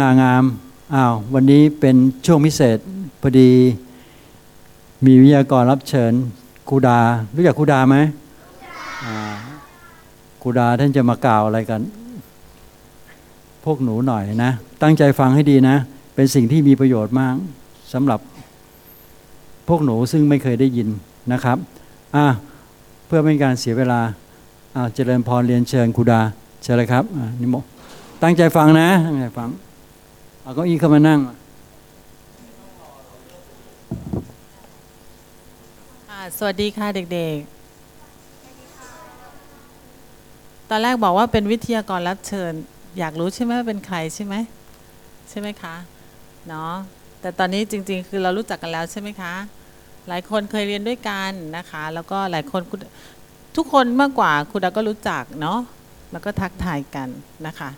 งางามอ้าววันนี้เป็นช่วงพิเศษพอดี มีวิทยากรรับเชิญครูดา รู้จักครูดาไหมครูดาท่านจะมากล่าวอะไรกัน พวกหนูหน่อยนะ ตั้งใจฟังให้ดีนะ เป็นสิ่งที่มีประโยชน์มากสำหรับพวกหนูซึ่งไม่เคยได้ยินนะครับอะเพื่อไม่การเสียเวลาอ่าเจริญพรเรียนเชิญครูดา เชิญเลยครับนิโมตั้งใจฟังนะตั้งใจฟัง เอาเก้าอี้เข้ามานั่งค่ะสวัสดีค่ะเด็กๆ ตอนแรกบอกว่าเป็นวิทยากรรับเชิญ อยากรู้ใช่ไหมว่าเป็นใครใช่ไหมใช่ไหมคะเนาะแต่ตอนนี้จริง ๆ คือเรารู้จักกันแล้วใช่ไหมคะ หลายคนเคยเรียนด้วยกันนะคะ แล้วก็หลายคนทุกคนมากกว่าคุณดาก็รู้จักเนาะแล้วก็ทักทายกันนะคะ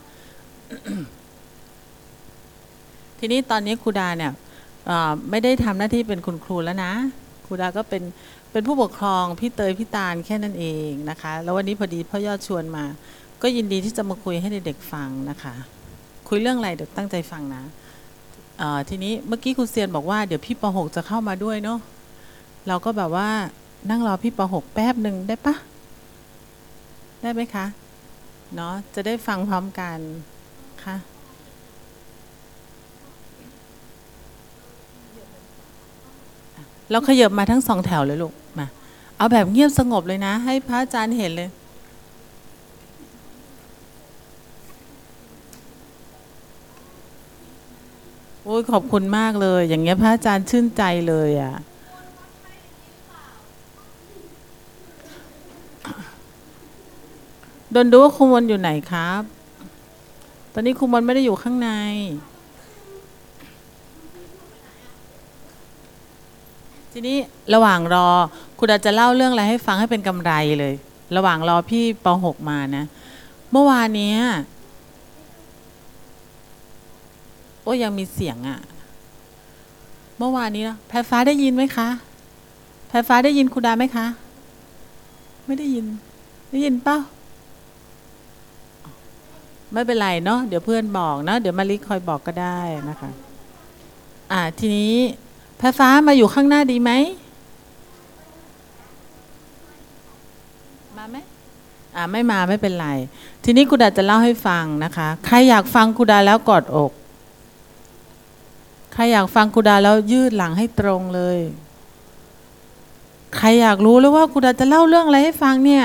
ทีนี้ตอนนี้ครูดาเนี่ยไม่ได้ทำหน้าที่เป็นคุณครูแล้วนะครูดาก็เป็นเป็นผู้ปกครองพี่เตยพี่ตาลแค่นั้นเองนะคะ แล้ววันนี้พอดีพ่อยอดชวนมา ก็ยินดีที่จะมาคุยให้เด็กๆฟังนะคะ คุยเรื่องอะไรเด็กตั้งใจฟังนะทีนี้เมื่อกี้ครูเซียนบอกว่าเดี๋ยวพี่ป .6 จะเข้ามาด้วยเนาะเราก็แบบว่านั่งรอพี่ป .6 แป๊บหนึ่งได้ปะได้ไหมคะเนาะจะได้ฟังพร้อมกันค่ะ เราขยับมาทั้งสองแถวเลยลูกมาเอาแบบเงียบสงบเลยนะ ให้พระอาจารย์เห็นเลยโอ้ยขอบคุณมากเลย อย่างเงี้ยพระอาจารย์ชื่นใจเลยอะ่ะดนดูว่าครูมนอยู่ไหนครับ ตอนนี้ครูมนไม่ได้อยู่ข้างใน ทีนี้ระหว่างรอคุณอาจจะเล่าเรื่องอะไรให้ฟังให้เป็นกำไรเลย ระหว่างรอพี่ป .6 มานะ เมื่อวานนี้โอ้ยังมีเสียงอะ่ะ เมื่อวานนี้นะแพรฟ้าได้ยินไหมคะแพรฟ้าได้ยินครูดาไหมคะ ไม่ได้ยิน ได้ยินเปล่าไม่เป็นไรเนาะเดี๋ยวเพื่อนบอกเนาะเดี๋ยวมาริคอยบอกก็ได้นะคะ อ่าทีนี้ พระฟ้ามาอยู่ข้างหน้าดีไหม มาไหมอ่าไม่มาไม่เป็นไร ทีนี้กูดาจะเล่าให้ฟังนะคะ ใครอยากฟังกูดาแล้วกอดอก ใครอยากฟังกูดาแล้วยืดหลังให้ตรงเลย ใครอยากรู้แล้วว่ากูดาจะเล่าเรื่องอะไรให้ฟังเนี่ย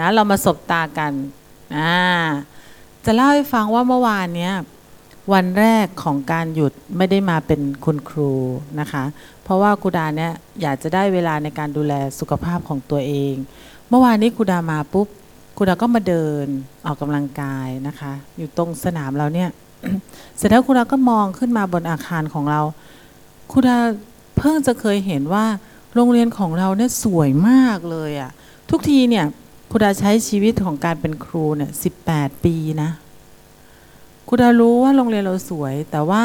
นะเรามาสบตากันอ่าจะเล่าให้ฟังว่าเมื่อวานเนี้ย วันแรกของการหยุดไม่ได้มาเป็นคุณครูนะคะ เพราะว่าครูดาเนี่ยอยากจะได้เวลาในการดูแลสุขภาพของตัวเอง เมื่อวานนี้ครูดามาปุ๊บครูดาก็มาเดินออกกำลังกายนะคะ อยู่ตรงสนามเราเนี่ยเสร็จแล้วครูดาก็มองขึ้นมาบนอาคารของเราครูดาเพิ่งจะเคยเห็นว่าโรงเรียนของเราเนี่ยสวยมากเลยอะทุกทีเนี่ยครูดาใช้ชีวิตของการเป็นครูเนี่ยสิบแปดปีนะ คุณดารู้ว่าโรงเรียนเราสวย แต่ว่า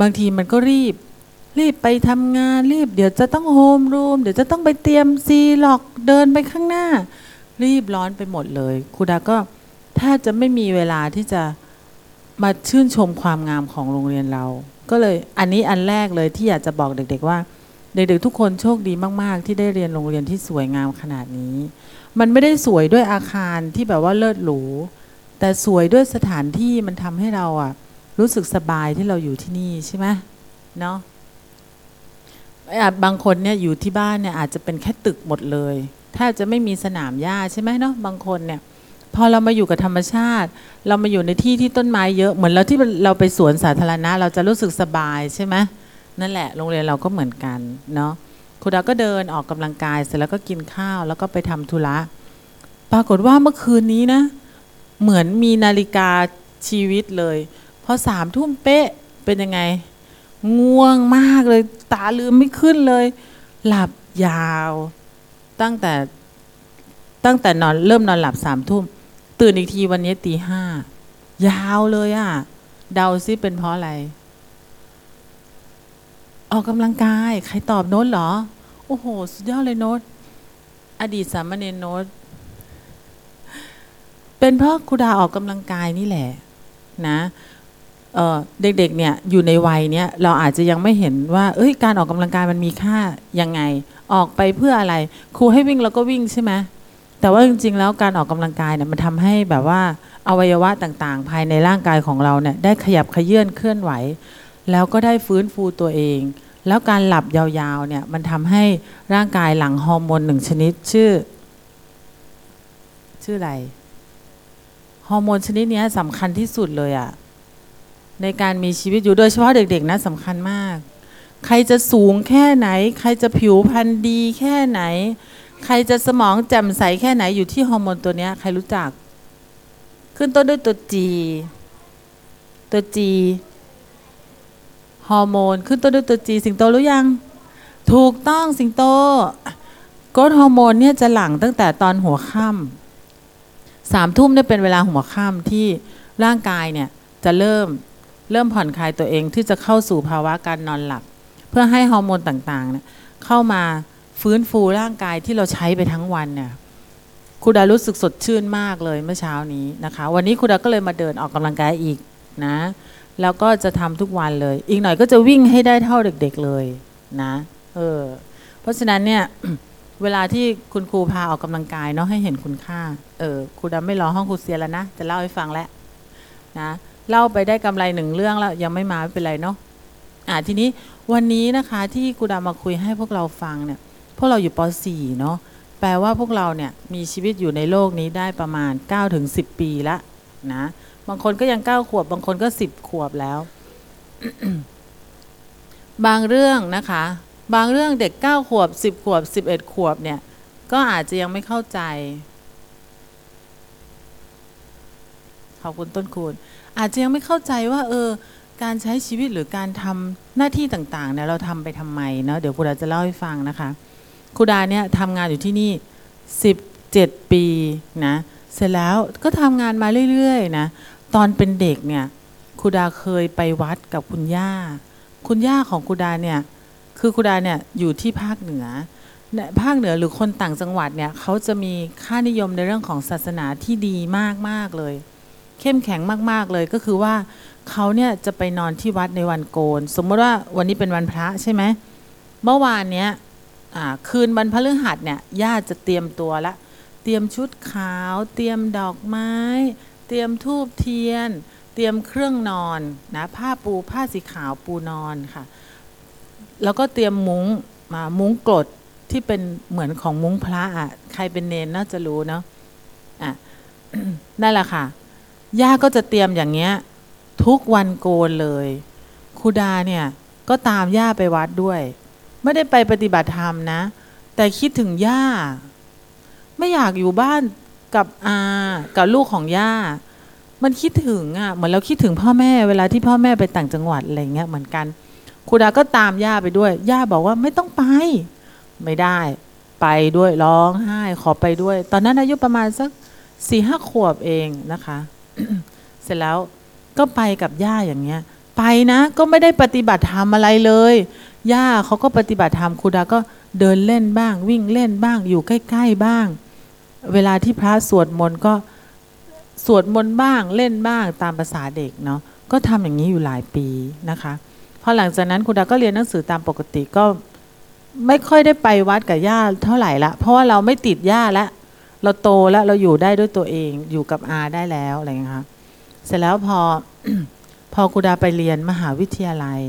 บางทีมันก็รีบ รีบไปทำงานรีบ เดี๋ยวจะต้องโฮมรูมเดี๋ยวจะต้องไปเตรียมซีหลอกเดินไปข้างหน้า รีบร้อนไปหมดเลยคุณดาก็แทบจะไม่มีเวลาที่จะมาชื่นชมความงามของโรงเรียนเรา ก็เลยอันนี้อันแรกเลยที่อยากจะบอกเด็ก ๆว่า เด็กๆทุกคนโชคดีมาก ๆ ที่ได้เรียนโรงเรียนที่สวยงามขนาดนี้ มันไม่ได้สวยด้วยอาคารที่แบบว่าเลิศหรู แต่สวยด้วยสถานที่มันทำให้เราอะรู้สึกสบายที่เราอยู่ที่นี่ใช่ไหมเนาะบางคนเนี่ยอยู่ที่บ้านเนี่ยอาจจะเป็นแค่ตึกหมดเลยแทบจะไม่มีสนามหญ้าใช่ไหมเนาะบางคนเนี่ย พอเรามาอยู่กับธรรมชาติ เรามาอยู่ในที่ที่ต้นไม้เยอะเหมือนเราที่เราไปสวนสาธารณะ เราจะรู้สึกสบายใช่ไหมนั่นแหละโรงเรียนเราก็เหมือนกันเนาะครูดาก็เดินออกกำลังกายเสร็จแล้วก็กินข้าวแล้วก็ไปทำธุระปรากฏว่าเมื่อคืนนี้นะ เหมือนมีนาฬิกาชีวิตเลยพอสามทุ่มเป๊ะเป็นยังไง ง่วงมากเลย ตาลืมไม่ขึ้นเลย หลับยาว ตั้งแต่ตั้งแต่นอนเริ่มนอนหลับสามทุ่มตื่นอีกทีวันนี้ตีห้ายาวเลยอะ่ะ เดาซิเป็นเพราะอะไร ออกกำลังกาย ใครตอบโน้ตเหรอ โอ้โห สุดยอดเลยโน้ต อดีตสามเณรโน้ต เป็นเพราะครูดาออกกำลังกายนี่แหละนะเเด็กๆเนี่ยอยู่ในวัยเนี้ยเราอาจจะยังไม่เห็นว่า เอ้ยการออกกำลังกายมันมีค่ายังไง ออกไปเพื่ออะไร ครูให้วิ่งเราก็วิ่งใช่ไหมแต่ว่าจริงๆแล้วการออกกำลังกายเนี่ยมันทำให้แบบว่าอวัยวะต่างๆ ภายในร่างกายของเราเนี่ยได้ขยับขยื่นเคลื่อนไหว แล้วก็ได้ฟื้นฟูตัวเอง แล้วการหลับยาวๆเนี่ยมันทำให้ร่างกายหลั่งฮอร์โมนหนึ่งชนิดชื่อ ชื่ออะไร ฮอร์โมนชนิดนี้สำคัญที่สุดเลยอะในการมีชีวิตอยู่โดยเฉพาะเด็ก ๆนะสำคัญมาก ใครจะสูงแค่ไหน ใครจะผิวพรรณดีแค่ไหน ใครจะสมองแจ่มใสแค่ไหนอยู่ที่ฮอร์โมนตัวนี้ใครรู้จัก ขึ้นต้นด้วยตัว G ตัว G ฮอร์โมนขึ้นต้นด้วยตัว G สิงโตรู้ยัง ถูกต้องสิงโตกรดฮอร์โมนเนี่ยจะหลั่งตั้งแต่ตอนหัวค่ำ สามทุ่มเนี่ยเป็นเวลาหัวค่ำที่ร่างกายเนี่ยจะเริ่มเริ่มผ่อนคลายตัวเองที่จะเข้าสู่ภาวะการนอนหลับ เพื่อให้ฮอร์โมนต่างๆเนี่ยเข้ามาฟื้นฟูร่างกายที่เราใช้ไปทั้งวันเนี่ยครูดารู้สึกสดชื่นมากเลยเมื่อเช้านี้นะคะ วันนี้ครูดาก็เลยมาเดินออกกำลังกายอีกนะ แล้วก็จะทำทุกวันเลย อีกหน่อยก็จะวิ่งให้ได้เท่าเด็ก ๆเลยนะ เออ เพราะฉะนั้นเนี่ย เวลาที่คุณครูพาออกกำลังกายเนาะให้เห็นคุณค่า เออครูดำไม่รอห้องครูเซียแล้วนะ จะเล่าให้ฟังแล้วนะเล่าไปได้กำไรหนึ่งเรื่องแล้วยังไม่มาไม่เป็นไรเนาะอ่าทีนี้วันนี้นะคะที่ครูดามาคุยให้พวกเราฟังเนี่ยพวกเราอยู่ป .4 เนาะแปลว่าพวกเราเนี่ยมีชีวิตอยู่ในโลกนี้ได้ประมาณ9ถึง10 ปีละนะบางคนก็ยังเก้าขวบบางคนก็สิบขวบแล้ว บางเรื่องนะคะ บางเรื่องเด็กเก้าขวบสิบขวบสิบเอ็ดขวบเนี่ย ก็อาจจะยังไม่เข้าใจ ขอบคุณต้นคูณ อาจจะยังไม่เข้าใจว่า เออ การใช้ชีวิตหรือการทำหน้าที่ต่างๆเนี่ยเราทำไปทำไมเนาะเดี๋ยวครูดาจะเล่าให้ฟังนะคะครูดาเนี่ยทำงานอยู่ที่นี่สิบเจ็ดปีนะ เสร็จแล้วก็ทำงานมาเรื่อยๆนะ ตอนเป็นเด็กเนี่ยครูดาเคยไปวัดกับคุณย่า คุณย่าของครูดาเนี่ย คือครูดาเนี่ยอยู่ที่ภาคเหนือภาคเหนือหรือคนต่างจังหวัดเนี่ยเขาจะมีค่านิยมในเรื่องของศาสนาที่ดีมาก ๆ เลย เข้มแข็งมาก ๆ เลยก็คือว่าเขาเนี่ยจะไปนอนที่วัดในวันโกน สมมติว่าวันนี้เป็นวันพระใช่ไหมเมื่อวานเนี้ยคืนวันพฤหัสเนี่ยญาติจะเตรียมตัวละ เตรียมชุดขาว เตรียมดอกไม้ เตรียมทูบเทียน เตรียมเครื่องนอนนะผ้าปูผ้าสีขาวปูนอนค่ะ แล้วก็เตรียมมุ้งมามุ้งกรดที่เป็นเหมือนของมุ้งพระอะใครเป็นเนนน่าจะรู้เนาะอะนั่นแหละค่ะ ย่าก็จะเตรียมอย่างเงี้ย ทุกวันโกนเลยครูดาเนี่ยก็ตามย่าไปวัดด้วย ไม่ได้ไปปฏิบัติธรรมนะ แต่คิดถึงย่า ไม่อยากอยู่บ้านกับอากับลูกของย่า มันคิดถึงอะเหมือนเราคิดถึงพ่อแม่เวลาที่พ่อแม่ไปต่างจังหวัดอะไรเงี้ยเหมือนกัน ครูดาก็ตามย่าไปด้วย ย่าบอกว่าไม่ต้องไป ไม่ได้ ไปด้วยร้องไห้ขอไปด้วย ตอนนั้นอายุประมาณสักสี่ห้าขวบเองนะคะ เสร็จแล้วก็ไปกับย่าอย่างเงี้ย ไปนะก็ไม่ได้ปฏิบัติธรรมอะไรเลย ย่าเขาก็ปฏิบัติธรรมครูดาก็เดินเล่นบ้าง วิ่งเล่นบ้าง อยู่ใกล้ ๆบ้าง เวลาที่พระสวดมนต์ก็สวดมนต์บ้างเล่นบ้างตามภาษาเด็กเนาะก็ทำอย่างนี้อยู่หลายปีนะคะ พอหลังจากนั้นครูดาก็เรียนหนังสือตามปกติก็ไม่ค่อยได้ไปวัดกับย่าเท่าไหร่ละเพราะว่าเราไม่ติดย่าล้วเราโตแล้วเราอยู่ได้ด้วยตัวเองอยู่กับอาได้แล้วอะไรอย่างเงี้ยค่ะเสร็จแล้วพอพอครูดาไปเรียนมหาวิทยาลัย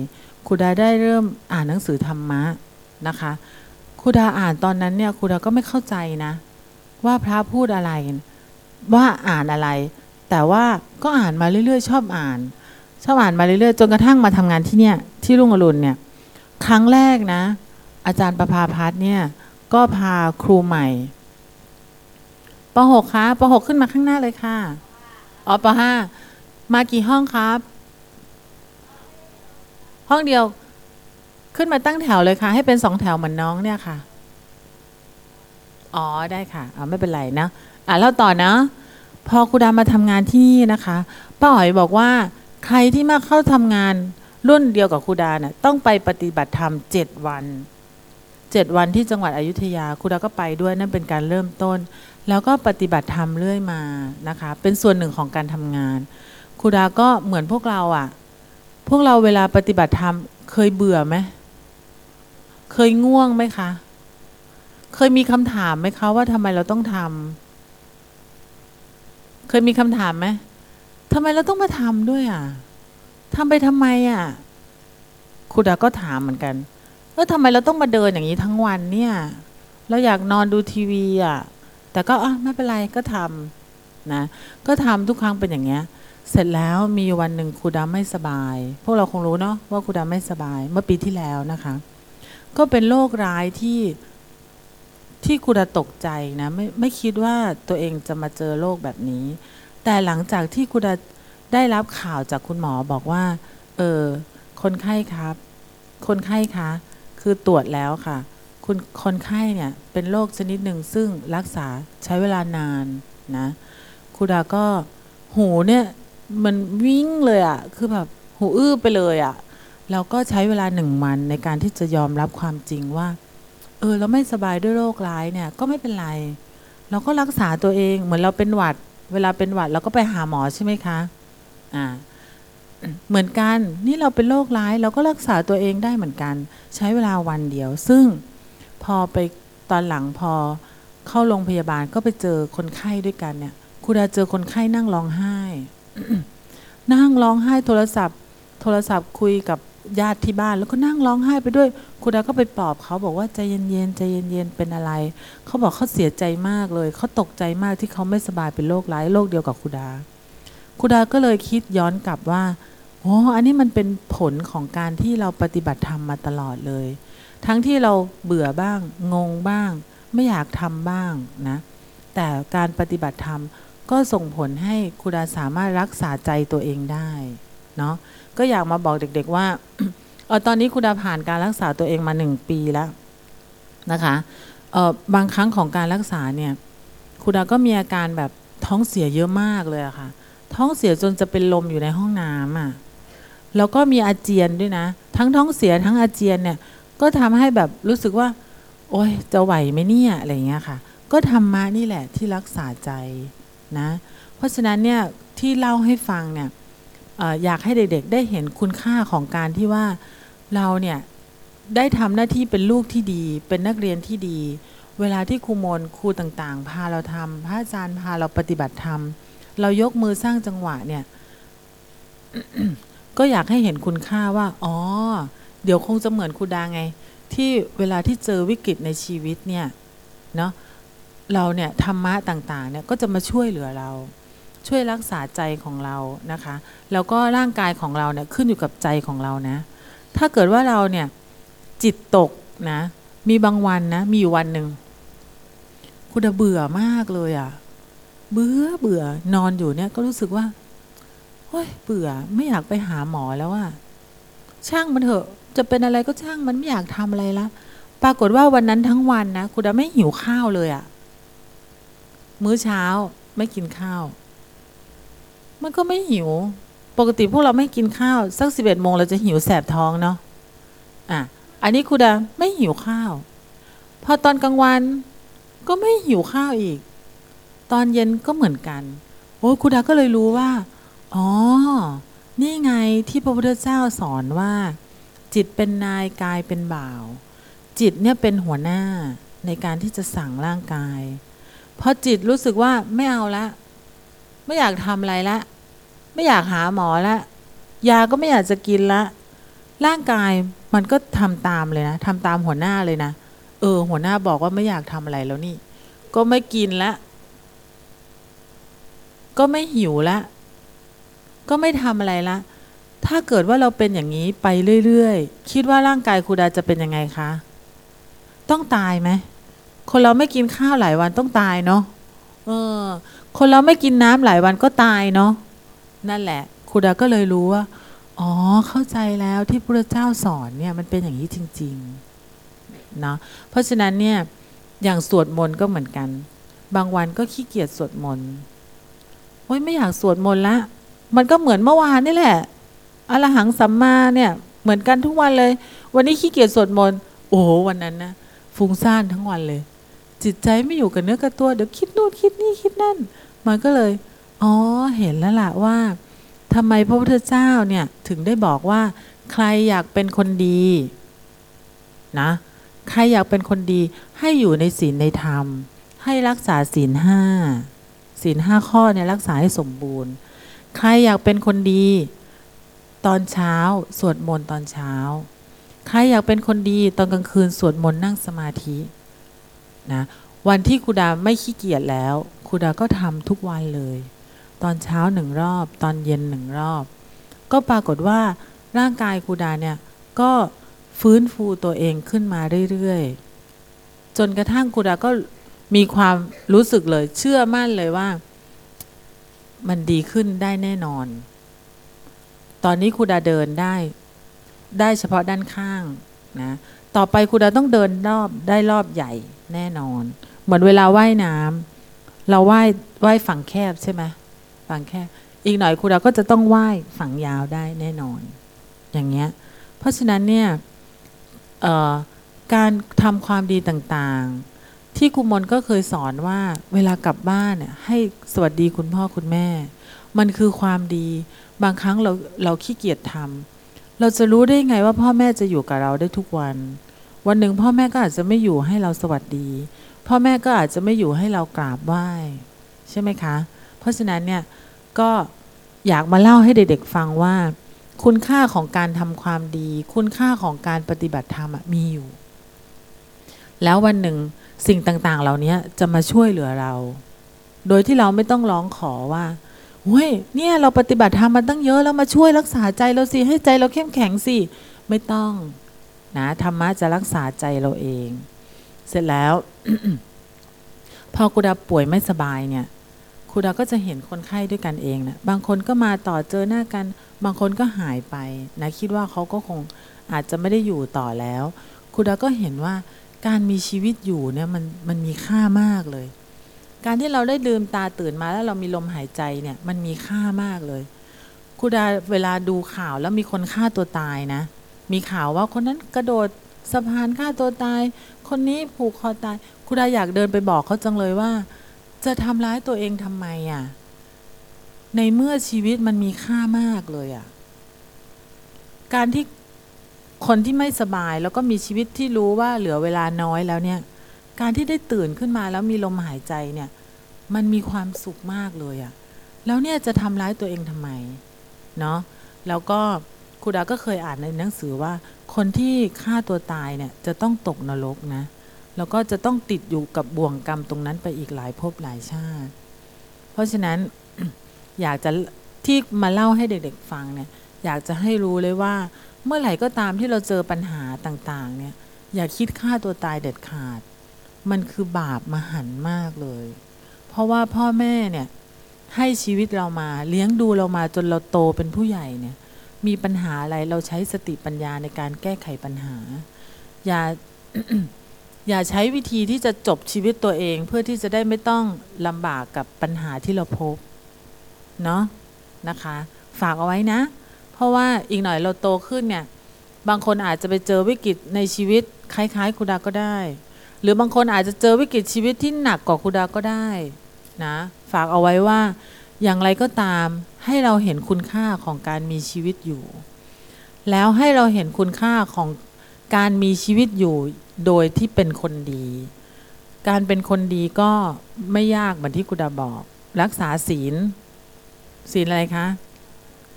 ครูดาได้เริ่มอ่านหนังสือธรรมะนะคะครูดาอ่านตอนนั้นเนี่ยครูดาก็ไม่เข้าใจนะ ว่าพระพูดอะไร ว่าอ่านอะไร แต่ว่าก็อ่านมาเรื่อยๆ ชอบอ่าน ชอบอ่านมาเรื่อยๆจนกระทั่งมาทำงานที่เนี่ยที่รุ่งอรุณเนี่ยครั้งแรกนะ อาจารย์ประภาพัฒน์เนี่ยก็พาครูใหม่ป .6 คะป .6 ขึ้นมาข้างหน้าเลยค่ะอ๋อป .5 มากี่ห้องครับ ห้องเดียวขึ้นมาตั้งแถวเลยค่ะ ให้เป็นสองแถวเหมือนน้องเนี่ยค่ะ อ๋อได้ค่ะอ๋อไม่เป็นไรนะ อะแล้วต่อนะ พอครูดามาทำงานที่นี่นะคะป้าอ๋อยบอกว่า ใครที่มาเข้าทำงานรุ่นเดียวกับครูดาเนี่ยต้องไปปฏิบัติธรรมเจ็ดวันเจ็ดวันที่จังหวัดอยุธยาครูดาก็ไปด้วยนั่นเป็นการเริ่มต้น แล้วก็ปฏิบัติธรรมเรื่อยมานะคะ เป็นส่วนหนึ่งของการทำงานครูดาก็เหมือนพวกเราอะ่ะ พวกเราเวลาปฏิบัติธรรมเคยเบื่อไหมเคยง่วงไหมคะ เคยมีคำถามไหมคะว่าทำไมเราต้องทำเคยมีคำถามไหม ทำไมเราต้องมาทำด้วยอะทำไปทำไมอะครูดาก็ถามเหมือนกันเออทำไมเราต้องมาเดินอย่างนี้ทั้งวันเนี่ย เราอยากนอนดูทีวีอะ แต่ก็อะไม่เป็นไรก็ทำนะ ก็ทำทุกครั้งเป็นอย่างเงี้ย เสร็จแล้วมีวันหนึ่งครูดาไม่สบาย พวกเราคงรู้เนาะว่าครูดาไม่สบายเมื่อปีที่แล้วนะคะ ก็เป็นโรคร้ายที่ที่ครูดาตกใจนะไม่ไม่คิดว่าตัวเองจะมาเจอโรคแบบนี้ แต่หลังจากที่ครูดาได้รับข่าวจากคุณหมอบอกว่า เออ คนไข้ครับ คนไข้คะ คือตรวจแล้วค่ะ คุณคนไข้เนี่ยเป็นโรคชนิดหนึ่งซึ่งรักษาใช้เวลานานนะครูดาก็หูเนี่ยมันวิ่งเลยอะ่ะ คือแบบหูอื้อไปเลยอะ่ะ เราก็ใช้เวลาหนึ่งวันในการที่จะยอมรับความจริงว่า เออเราไม่สบายด้วยโรคร้ายเนี่ยก็ไม่เป็นไร เราก็รักษาตัวเองเหมือนเราเป็นหวัด เวลาเป็นหวัดเราก็ไปหาหมอใช่ไหมคะอ่าเหมือนกันนี่เราเป็นโรคร้ายเราก็รักษาตัวเองได้เหมือนกัน ใช้เวลาวันเดียว ซึ่งพอไปตอนหลังพอเข้าโรงพยาบาลก็ไปเจอคนไข้ด้วยกันเนี่ยครูดาเจอคนไข้นั่งร้องไห้ นั่งร้องไห้โทรศัพท์ โทรศัพท์คุยกับ ญาติที่บ้านแล้วก็นั่งร้องไห้ไปด้วยครูดาก็ไปปลอบเขาบอกว่าใจเย็นๆใจเย็นๆเป็นอะไร เขาบอกเขาเสียใจมากเลย เขาตกใจมากที่เขาไม่สบายเป็นโรคร้ายโรคเดียวกับครูดาครูดาก็เลยคิดย้อนกลับว่าโอ้อันนี้มันเป็นผลของการที่เราปฏิบัติธรรมมาตลอดเลย ทั้งที่เราเบื่อบ้าง งงบ้าง ไม่อยากทำบ้างนะ แต่การปฏิบัติธรรมก็ส่งผลให้ครูดาสามารถรักษาใจตัวเองได้เนาะ ก็อยากมาบอกเด็ก ๆ ว่าเออตอนนี้ครูดาผ่านการรักษาตัวเองมาหนึ่งปีแล้วนะคะเออบางครั้งของการรักษาเนี่ยครูดาก็มีอาการแบบท้องเสียเยอะมากเลยอะค่ะ ท้องเสียจนจะเป็นลมอยู่ในห้องน้ำอะแล้วก็มีอาเจียนด้วยนะ ทั้งท้องเสียทั้งอาเจียนเนี่ยก็ทำให้แบบรู้สึกว่า โอ๊ยจะไหวไหมเนี่ยอะไรเงี้ยค่ะ ก็ธรรมะนี่แหละที่รักษาใจนะ เพราะฉะนั้นเนี่ยที่เล่าให้ฟังเนี่ย อยากให้เด็กๆ ได้เห็นคุณค่าของการที่ว่าเราเนี่ยได้ทำหน้าที่เป็นลูกที่ดี เป็นนักเรียนที่ดี เวลาที่ครูมนครูต่างๆ พาเราทำพระอาจารย์พาเราปฏิบัติธรรมเรายกมือสร้างจังหวะเนี่ย ก็อยากให้เห็นคุณค่าว่า อ๋อ เดี๋ยวคงจะเหมือนครูดาไง ที่เวลาที่เจอวิกฤตในชีวิตเนี่ยเนาะเราเนี่ยธรรมะต่างๆเนี่ยก็จะมาช่วยเหลือเรา ช่วยรักษาใจของเรานะคะ แล้วก็ร่างกายของเราเนี่ยขึ้นอยู่กับใจของเรานะ ถ้าเกิดว่าเราเนี่ยจิตตกนะ มีบางวันนะ มีอยู่วันหนึ่งคุณเบื่อมากเลยอะ่ะ เบื่อเบื่อนอนอยู่เนี่ยก็รู้สึกว่าเฮ้ยเบื่อไม่อยากไปหาหมอแล้วว่าช่างมันเถอะ จะเป็นอะไรก็ช่างมันไม่อยากทำอะไรละปรากฏว่าวันนั้นทั้งวันนะคุณดาไม่หิวข้าวเลยอะ่ะมื้อเช้าไม่กินข้าว มันก็ไม่หิว ปกติพวกเราไม่กินข้าว สักสิบเอ็ดโมงเราจะหิวแสบท้องเนาะอะอันนี้คุณดาไม่หิวข้าว พอตอนกลางวันก็ไม่หิวข้าวอีก ตอนเย็นก็เหมือนกัน โอ้คุณดาก็เลยรู้ว่า อ๋อ นี่ไงที่พระพุทธเจ้าสอนว่า จิตเป็นนายกายเป็นบ่าว จิตเนี่ยเป็นหัวหน้าในการที่จะสั่งร่างกายพอจิตรู้สึกว่าไม่เอาละ ไม่อยากทำอะไรละ ไม่อยากหาหมอละ ยาก็ไม่อยากจะกินละ ร่างกายมันก็ทำตามเลยนะทำตามหัวหน้าเลยนะ เออ หัวหน้าบอกว่าไม่อยากทำอะไรแล้วนี่ ก็ไม่กินละ ก็ไม่หิวละ ก็ไม่ทำอะไรละ ถ้าเกิดว่าเราเป็นอย่างนี้ไปเรื่อยๆ คิดว่าร่างกายครูดาจะเป็นยังไงคะ ต้องตายไหม คนเราไม่กินข้าวหลายวันต้องตายเนาะ เออ คนเราไม่กินน้ำหลายวันก็ตายเนาะนั่นแหละครูดาก็เลยรู้ว่า อ๋อเข้าใจแล้วที่พระเจ้าสอนเนี่ยมันเป็นอย่างนี้จริงๆเนาะเพราะฉะนั้นเนี่ยอย่างสวดมนต์ก็เหมือนกัน บางวันก็ขี้เกียจสวดมนต์โอ๊ยไม่อยากสวดมนต์ละ มันก็เหมือนเมื่อวานนี่แหละอรหังสัมมาเนี่ยเหมือนกันทุกวันเลย วันนี้ขี้เกียจสวดมนต์โอ้โหวันนั้นนะฟุ้งซ่านทั้งวันเลย จิตใจไม่อยู่กับเนื้อกับตัว เดี๋ยวคิดนู่นคิดนี่คิดนั่น มันก็เลย อ๋อ เห็นแล้วล่ะว่าทำไมพระพุทธเจ้าเนี่ยถึงได้บอกว่า ใครอยากเป็นคนดีนะ ใครอยากเป็นคนดีให้อยู่ในศีลในธรรม ให้รักษาศีลห้าศีลห้าข้อเนี่ยรักษาให้สมบูรณ์ ใครอยากเป็นคนดี ตอนเช้าสวดมนต์ตอนเช้า ใครอยากเป็นคนดีตอนกลางคืนสวดมนต์นั่งสมาธินะ วันที่คูดาไม่ขี้เกียจแล้วคูดาก็ทำทุกวันเลย ตอนเช้าหนึ่งรอบ ตอนเย็นหนึ่งรอบ ก็ปรากฏว่าร่างกายคูดาเนี่ยก็ฟื้นฟูตัวเองขึ้นมาเรื่อยๆ จนกระทั่งคูดาก็มีความรู้สึกเลย เชื่อมั่นเลยว่า มันดีขึ้นได้แน่นอน ตอนนี้คูดาเดินได้ ได้เฉพาะด้านข้างนะ ต่อไปคูดาต้องเดินรอบได้รอบใหญ่ แน่นอน เหมือนเวลาว่ายน้ำเราว่ายว่ายฝั่งแคบใช่ไหมฝั่งแคบอีกหน่อยครูดาก็จะต้องว่ายฝั่งยาวได้แน่นอน อย่างเงี้ย เพราะฉะนั้นเนี่ยการทำความดีต่างๆ ที่ครูมนก็เคยสอนว่าเวลากลับบ้านเนี่ยให้สวัสดีคุณพ่อคุณแม่ มันคือความดีบางครั้งเราเราขี้เกียจทำเราจะรู้ได้ไงว่าพ่อแม่จะอยู่กับเราได้ทุกวัน วันหนึ่งพ่อแม่ก็อาจจะไม่อยู่ให้เราสวัสดี พ่อแม่ก็อาจจะไม่อยู่ให้เรากราบไหว้ใช่ไหมคะ เพราะฉะนั้นเนี่ยก็อยากมาเล่าให้เด็กๆฟังว่า คุณค่าของการทำความดี คุณค่าของการปฏิบัติธรรมมีอยู่ แล้ววันหนึ่งสิ่งต่างๆ เหล่านี้จะมาช่วยเหลือเรา โดยที่เราไม่ต้องร้องขอว่าเฮ้ยเนี่ยเราปฏิบัติธรรมมาตั้งเยอะแล้วมาช่วยรักษาใจเราสิให้ใจเราเข้มแข็งสิไม่ต้อง นะธรรมะจะรักษาใจเราเอง เสร็จแล้ว พอกุดาป่วยไม่สบายเนี่ยครูดาก็จะเห็นคนไข้ด้วยกันเองนะบางคนก็มาต่อเจอหน้ากัน บางคนก็หายไปนะคิดว่าเขาก็คงอาจจะไม่ได้อยู่ต่อแล้วครูดาก็เห็นว่าการมีชีวิตอยู่เนี่ยมันมันมีค่ามากเลย การที่เราได้ลืมตาตื่นมาแล้วเรามีลมหายใจเนี่ยมันมีค่ามากเลยครูดาเวลาดูข่าวแล้วมีคนฆ่าตัวตายนะ มีข่าวว่าคนนั้นกระโดดสะพานฆ่าตัวตาย คนนี้ผูกคอตายครูดาอยากเดินไปบอกเขาจังเลยว่า จะทำร้ายตัวเองทำไมอะ ในเมื่อชีวิตมันมีค่ามากเลยอะ การที่คนที่ไม่สบายแล้วก็มีชีวิตที่รู้ว่าเหลือเวลาน้อยแล้วเนี่ย การที่ได้ตื่นขึ้นมาแล้วมีลมหายใจเนี่ย มันมีความสุขมากเลยอะ แล้วเนี่ยจะทำร้ายตัวเองทำไม เนาะแล้วก็ ครูดาก็เคยอ่านในหนังสือว่า คนที่ฆ่าตัวตายเนี่ยจะต้องตกนรกนะ แล้วก็จะต้องติดอยู่กับบ่วงกรรมตรงนั้นไปอีกหลายภพหลายชาติ เพราะฉะนั้นอยากจะที่มาเล่าให้เด็กๆฟังเนี่ยอยากจะให้รู้เลยว่า เมื่อไหร่ก็ตามที่เราเจอปัญหาต่างๆเนี่ยอย่าคิดฆ่าตัวตายเด็ดขาด มันคือบาปมหันต์มากเลย เพราะว่าพ่อแม่เนี่ยให้ชีวิตเรามาเลี้ยงดูเรามาจนเราโตเป็นผู้ใหญ่เนี่ย มีปัญหาอะไรเราใช้สติปัญญาในการแก้ไขปัญหา อย่าอย่าใช้วิธีที่จะจบชีวิตตัวเองเพื่อที่จะได้ไม่ต้องลำบากกับปัญหาที่เราพบเนาะนะคะ ฝากเอาไว้นะ เพราะว่าอีกหน่อยเราโตขึ้นเนี่ย บางคนอาจจะไปเจอวิกฤตในชีวิตคล้ายๆครูดาก็ได้ หรือบางคนอาจจะเจอวิกฤตชีวิตที่หนักกว่าครูดาก็ได้นะฝากเอาไว้ว่าอย่างไรก็ตาม ให้เราเห็นคุณค่าของการมีชีวิตอยู่ แล้วให้เราเห็นคุณค่าของการมีชีวิตอยู่โดยที่เป็นคนดี การเป็นคนดีก็ไม่ยากเหมือนที่ครูดาบอก รักษาศีล ศีลอะไรคะ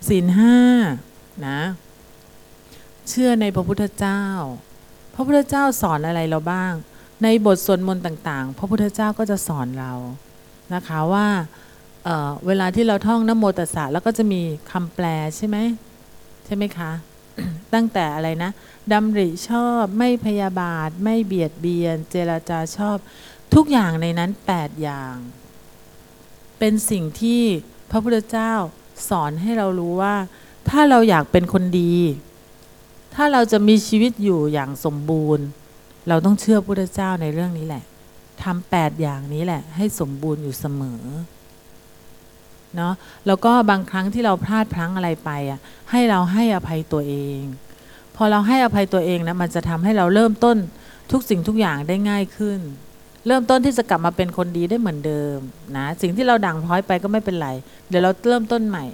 ศีลห้านะ เชื่อในพระพุทธเจ้า พระพุทธเจ้าสอนอะไรเราบ้าง ในบทสวดมนต์ต่าง ๆ พระพุทธเจ้าก็จะสอนเรานะคะว่า เเวลาที่เราท่องนโมตัสสะแล้วก็จะมีคำแปลใช่ไหมใช่ไหมคะ ตั้งแต่อะไรนะดำริชอบไม่พยาบาท ไม่เบียดเบียน เจรจาชอบ ทุกอย่างในนั้น 8 อย่าง เป็นสิ่งที่พระพุทธเจ้าสอนให้เรารู้ว่า ถ้าเราอยากเป็นคนดี ถ้าเราจะมีชีวิตอยู่อย่างสมบูรณ์ เราต้องเชื่อพระพุทธเจ้าในเรื่องนี้แหละทำแปดอย่างนี้แหละ ให้สมบูรณ์อยู่เสมอ เนาะแล้วก็บางครั้งที่เราพลาดพลั้งอะไรไปอะให้เราให้อภัยตัวเอง พอเราให้อภัยตัวเองนะมันจะทำให้เราเริ่มต้นทุกสิ่งทุกอย่างได้ง่ายขึ้น เริ่มต้นที่จะกลับมาเป็นคนดีได้เหมือนเดิมนะสิ่งที่เราด่างพร้อยไปก็ไม่เป็นไร เดี๋ยวเราเริ่มต้นใหม่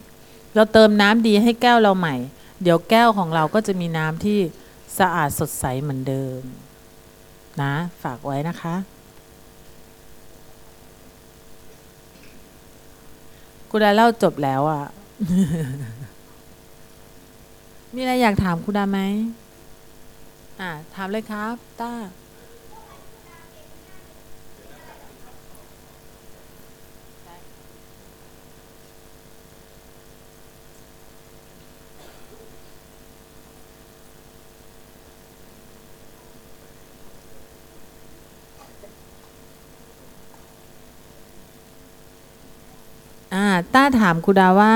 เเราเติมน้ำดีให้แก้วเราใหม่ เดี๋ยวแก้วของเราก็จะมีน้ำที่สะอาดสดใสเหมือนเดิม นะ ฝากไว้นะคะ กูดาเล่าจบแล้วอะ่ะ มีอะไรอยากถามกูดาไหม อ่าถามเลยครับ ต้า อ่าต้าถามครูดาว่า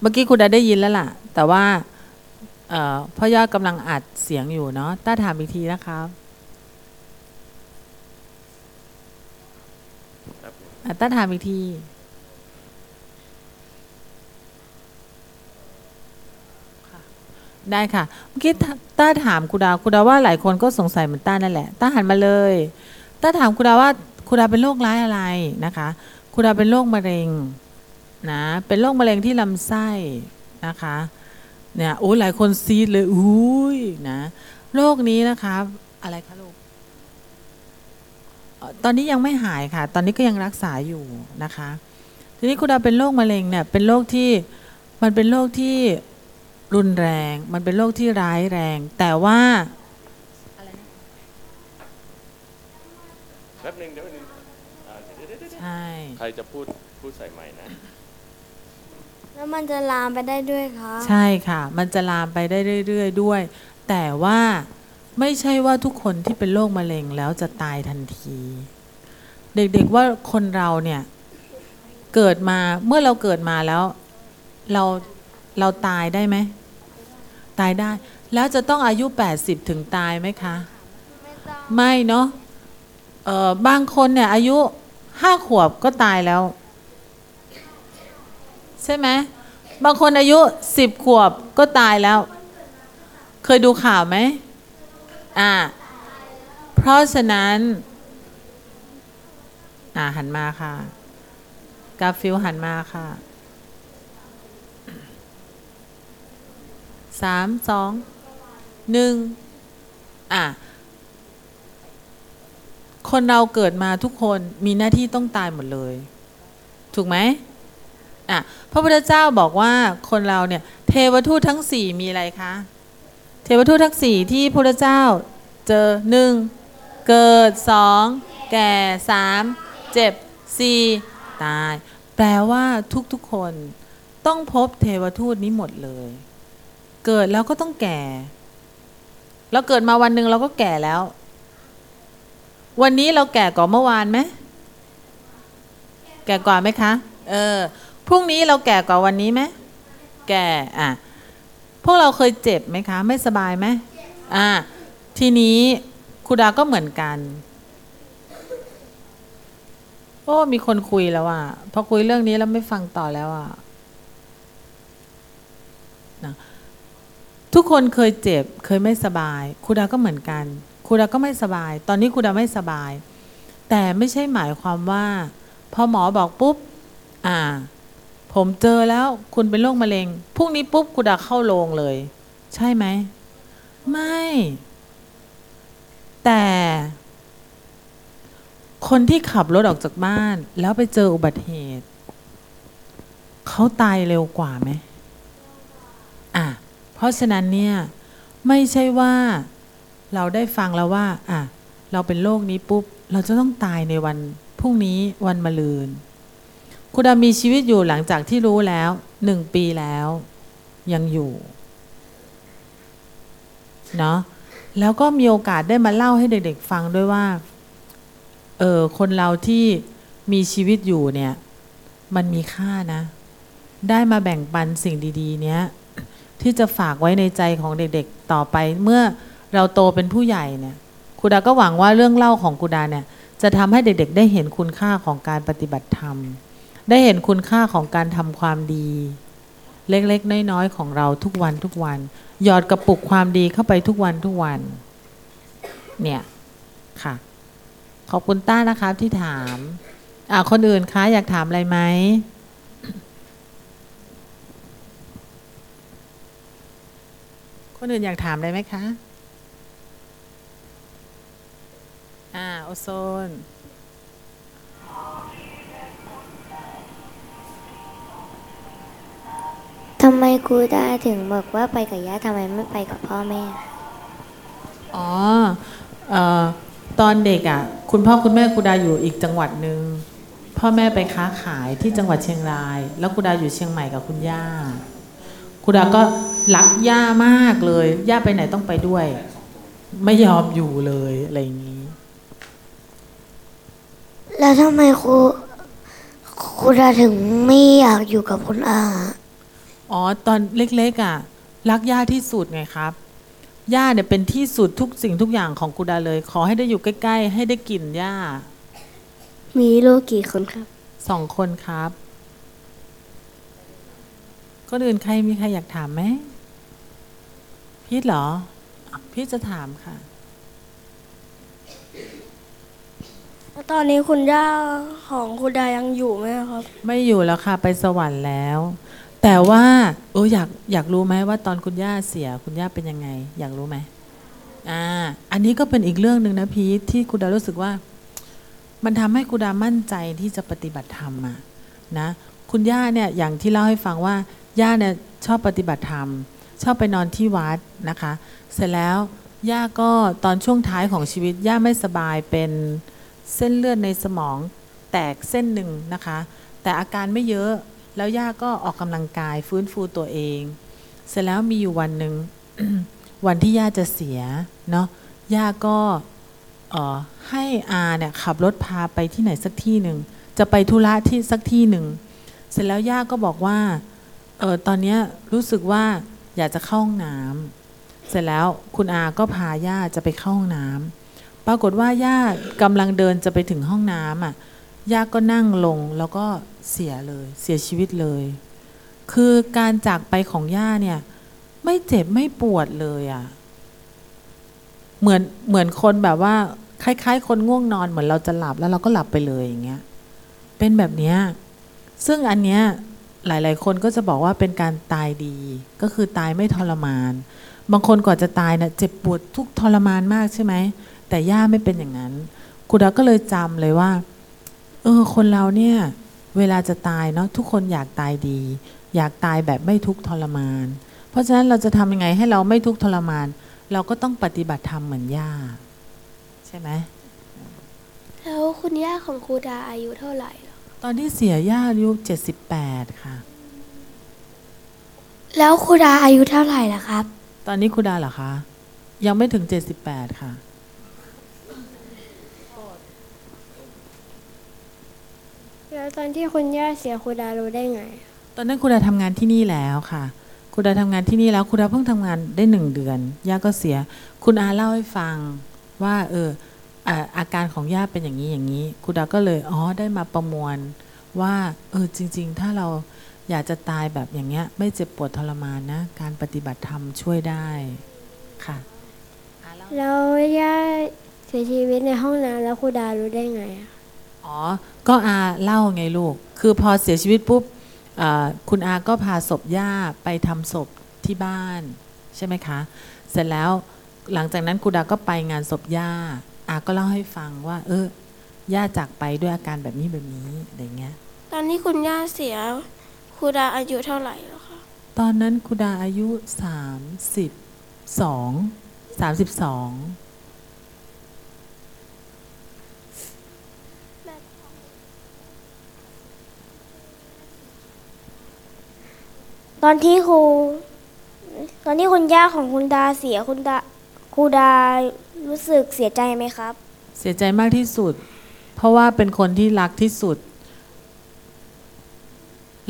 เมื่อกี้ครูดาได้ยินแล้วล่ะ แต่ว่าเอ่อพ่อยอดกำลังอัดเสียงอยู่เนาะต้าถามอีกทีนะครับอะต้าถามอีกทีได้ค่ะ เมื่อกี้ต้าถามครูดาครูดาว่าหลายคนก็สงสัยเหมือนต้านั่นแหละต้าหันมาเลยต้าถามครูดาว่าครูดาเป็นโรคร้ายอะไรนะคะ ครูดาเป็นโรคมะเร็งนะ เป็นโรคมะเร็งที่ลำไส้นะคะเนี่ยโอ้หลายคนซีดเลยอุ้ยนะโรคนี้นะคะอะไรคะลูกตอนนี้ยังไม่หายค่ะ ตอนนี้ก็ยังรักษาอยู่นะคะ ทีนี้คุณดาเป็นโรคมะเร็งเนี่ย เป็นโรคที่มันเป็นโรคที่รุนแรง มันเป็นโรคที่ร้ายแรง แต่ว่าแป๊บหนึ่งเดี๋ยวหนึง ช่ใครจะพูดพูดใส่ใหม่นะ แล้วมันจะลามไปได้ด้วยคะใช่ค่ะ มันจะลามไปได้เรื่อยๆด้วย แต่ว่าไม่ใช่ว่าทุกคนที่เป็นโรคมะเร็งแล้วจะตายทันที เด็กๆว่าคนเราเนี่ย เกิดมาเมื่อเราเกิดมาแล้ว เราเราตายได้ไหม ตายได้ แล้วจะต้องอายุ 80 ถึงตายไหมคะ ไม่ต้องไม่เนาะเออบางคนเนี่ยอายุ ห้าขวบก็ตายแล้ว ใช่ไหมบางคนอายุสิบขวบก็ตายแล้ว เคยดูข่าวไหมอ่า เพราะฉะนั้น อ่าหันมาค่ะ กาฟิลหันมาค่ะสามสองหนึ่งอะ คนเราเกิดมาทุกคนมีหน้าที่ต้องตายหมดเลย ถูกไหมอะพระพุทธเจ้าบอกว่าคนเราเนี่ยเทวทูตทั้งสี่มีอะไรคะ เทวทูตทั้งสี่ที่พระพุทธเจ้าเจอหนึ่งเกิดสองแก่สามเจ็บสี่ตาย แปลว่าทุกๆคนต้องพบเทวทูตนี้หมดเลย เกิดแล้วก็ต้องแก่เราเกิดมาวันหนึ่งเราก็แก่แล้ว วันนี้เราแก่กว่าเมื่อวานไหมแก่กว่าไหมคะ เออ พรุ่งนี้เราแก่กว่าวันนี้ไหม แก่ อะ พวกเราเคยเจ็บไหมคะ ไม่สบายไหมอ่าทีนี้ครูดาก็เหมือนกัน โอ้ มีคนคุยแล้วอะ พอคุยเรื่องนี้แล้วไม่ฟังต่อแล้วอะนะทุกคนเคยเจ็บ เคยไม่สบายครูดาก็เหมือนกัน ครูดาก็ไม่สบาย ตอนนี้ครูดาไม่สบาย แต่ไม่ใช่หมายความว่า พอหมอบอกปุ๊บ อ่า ผมเจอแล้วคุณเป็นโรคมะเร็งพรุ่งนี้ปุ๊บครูดาเข้าโรงเลย ใช่ไหม ไม่ แต่ คนที่ขับรถออกจากบ้าน แล้วไปเจออุบัติเหตุ เขาตายเร็วกว่าไหมอะเพราะฉะนั้นเนี่ย ไม่ใช่ว่า เราได้ฟังแล้วว่าอะเราเป็นโรคนี้ปุ๊บ เราจะต้องตายในวันพรุ่งนี้วันมะรืน คุณดามีชีวิตอยู่หลังจากที่รู้แล้วหนึ่งปีแล้ว ยังอยู่เนาะแล้วก็มีโอกาสได้มาเล่าให้เด็กๆฟังด้วยว่า เออคนเราที่มีชีวิตอยู่เนี่ย มันมีค่านะ ได้มาแบ่งปันสิ่งดี ๆ เนี้ยที่จะฝากไว้ในใจของเด็กๆต่อไปเมื่อ เราโตเป็นผู้ใหญ่เนี่ยครูดาก็หวังว่าเรื่องเล่าของครูดาเนี่ยจะทำให้เด็กๆ ได้เห็นคุณค่าของการปฏิบัติธรรม ได้เห็นคุณค่าของการทำความดี เล็กๆ น้อยๆ ของเราทุกวันทุกวัน หยอดกระปุกความดีเข้าไปทุกวันทุกวัน เนี่ยค่ะ ขอบคุณต้านะครับที่ถาม อ่าคนอื่นคะอยากถามอะไรไหมคนอื่นอยากถามอะไรไหมคะ อ่า โอโซน ทำไมครูดาถึงบอกว่าไปกับย่าทำไมไม่ไปกับพ่อแม่อ๋อเอ่อตอนเด็กอะ คุณพ่อคุณแม่กูดาอยู่อีกจังหวัดหนึ่งพ่อแม่ไปค้าขายที่จังหวัดเชียงราย แล้วกูดาอยู่เชียงใหม่กับคุณย่ากูดาก็รักย่ามากเลย ย่าไปไหนต้องไปด้วย ไม่ยอมอยู่เลยอะไรอย่างนี้ แล้วทำไมครูครูดาถึงไม่อยากอยู่กับคุณอาอ๋อตอนเล็กๆอะรักย่าที่สุดไงครับย่าเนี่ยเป็นที่สุดทุกสิ่งทุกอย่างของกูดาเลย ขอให้ได้อยู่ใกล้ ๆ ให้ได้กลิ่นย่ามีลูกกี่คนครับสองคนครับคนอื่นใครมีใครอยากถามไหมพีทเหรออะพีทจะถามค่ะ ตอนนี้คุณย่าของคุณดายังอยู่ไหมครับ ไม่อยู่แล้วค่ะไปสวรรค์แล้ว แต่ว่าเอออยากอยากรู้ไหมว่าตอนคุณย่าเสียคุณย่าเป็นยังไง อยากรู้ไหมอ่าอันนี้ก็เป็นอีกเรื่องหนึ่งนะพีทที่คุณดารู้สึกว่า มันทำให้คุณดามั่นใจที่จะปฏิบัติธรรมอะนะคุณย่าเนี่ยอย่างที่เล่าให้ฟังว่าย่าเนี่ยชอบปฏิบัติธรรม ชอบไปนอนที่วัดนะคะ เสร็จแล้วย่าก็ตอนช่วงท้ายของชีวิตย่าไม่สบายเป็น เส้นเลือดในสมองแตกเส้นหนึ่งนะคะ แต่อาการไม่เยอะแล้วย่าก็ออกกำลังกายฟื้นฟูตัวเอง เสร็จแล้วมีอยู่วันหนึ่งวันที่ย่าจะเสียเนาะย่าก็ให้อาเนี่ยขับรถพาไปที่ไหนสักที่หนึ่งจะไปธุระที่สักที่หนึ่งเสร็จแล้วย่าก็บอกว่าเออตอนนี้รู้สึกว่าอยากจะเข้าห้องน้ำเสร็จแล้วคุณอาก็พาย่าจะไปเข้าห้องน้ำ ปรากฏว่าย่ากำลังเดินจะไปถึงห้องน้ำอะย่าก็นั่งลงแล้วก็เสียเลย เสียชีวิตเลย คือการจากไปของย่าเนี่ย ไม่เจ็บไม่ปวดเลยอะเหมือนเหมือนคนแบบว่า คล้ายๆ คนง่วงนอนเหมือนเราจะหลับแล้วเราก็หลับไปเลยอย่างเงี้ย เป็นแบบเนี้ยซึ่งอันเนี้ยหลายๆ คนก็จะบอกว่าเป็นการตายดี ก็คือตายไม่ทรมาน บางคนก่อนจะตายเนะ่ะเจ็บปวดทุกทรมานมากใช่ไหม แต่ย่าไม่เป็นอย่างนั้นคุณดาก็เลยจำเลยว่า เออ คนเราเนี่ย เวลาจะตายเนาะทุกคนอยากตายดี อยากตายแบบไม่ทุกข์ทรมาน เพราะฉะนั้นเราจะทำยังไงให้เราไม่ทุกข์ทรมาน เราก็ต้องปฏิบัติธรรมเหมือนย่า ใช่ไหมแล้วคุณย่าของครูดาอายุเท่าไหร่หรอตอนที่เสียย่าอายุเจ็ดสิบแปดค่ะ แล้วครูดาอายุเท่าไหร่ล่ะครับ ตอนนี้คุณดาเหรอคะ ยังไม่ถึงเจ็ดสิบแปดค่ะ แล้วตอนที่คุณย่าเสียครูดารู้ได้ไง ตอนนั้นคุณดาทำงานที่นี่แล้วค่ะ คุณดาทำงานที่นี่แล้วคุณดาเพิ่งทำงานได้หนึ่งเดือน ย่าก็เสีย คุณอาเล่าให้ฟังว่า เอออ่าอาการของย่าเป็นอย่างนี้อย่างนี้ คุณดาก็เลยอ๋อได้มาประมวลว่า เออจริง ๆ ถ้าเราอยากจะตายแบบอย่างเงี้ย ไม่เจ็บปวดทรมานนะ การปฏิบัติธรรมช่วยได้ค่ะอ่าเล่าแล้วย่าเสียชีวิตในห้องน้ำแล้วครูดารู้ได้ไงอะอ๋อ ก็อาเล่าไงลูก คือพอเสียชีวิตปุ๊บอ่าคุณอาก็พาศพย่าไปทำศพที่บ้าน ใช่ไหมคะ เสร็จแล้วหลังจากนั้นคุณดาก็ไปงานศพย่าอาก็เล่าให้ฟังว่า เออย่าจากไปด้วยอาการแบบนี้แบบนี้อะไรเงี้ย ตอนที่คุณย่าเสียครูดาอายุเท่าไหร่แล้วคะตอนนั้นคุณดาอายุสามสิบสองสามสิบสอง ตอนที่ครูตอนที่คุณย่าของคุณดาเสียคุณดาครูดารู้สึกเสียใจไหมครับ เสียใจมากที่สุด เพราะว่าเป็นคนที่รักที่สุด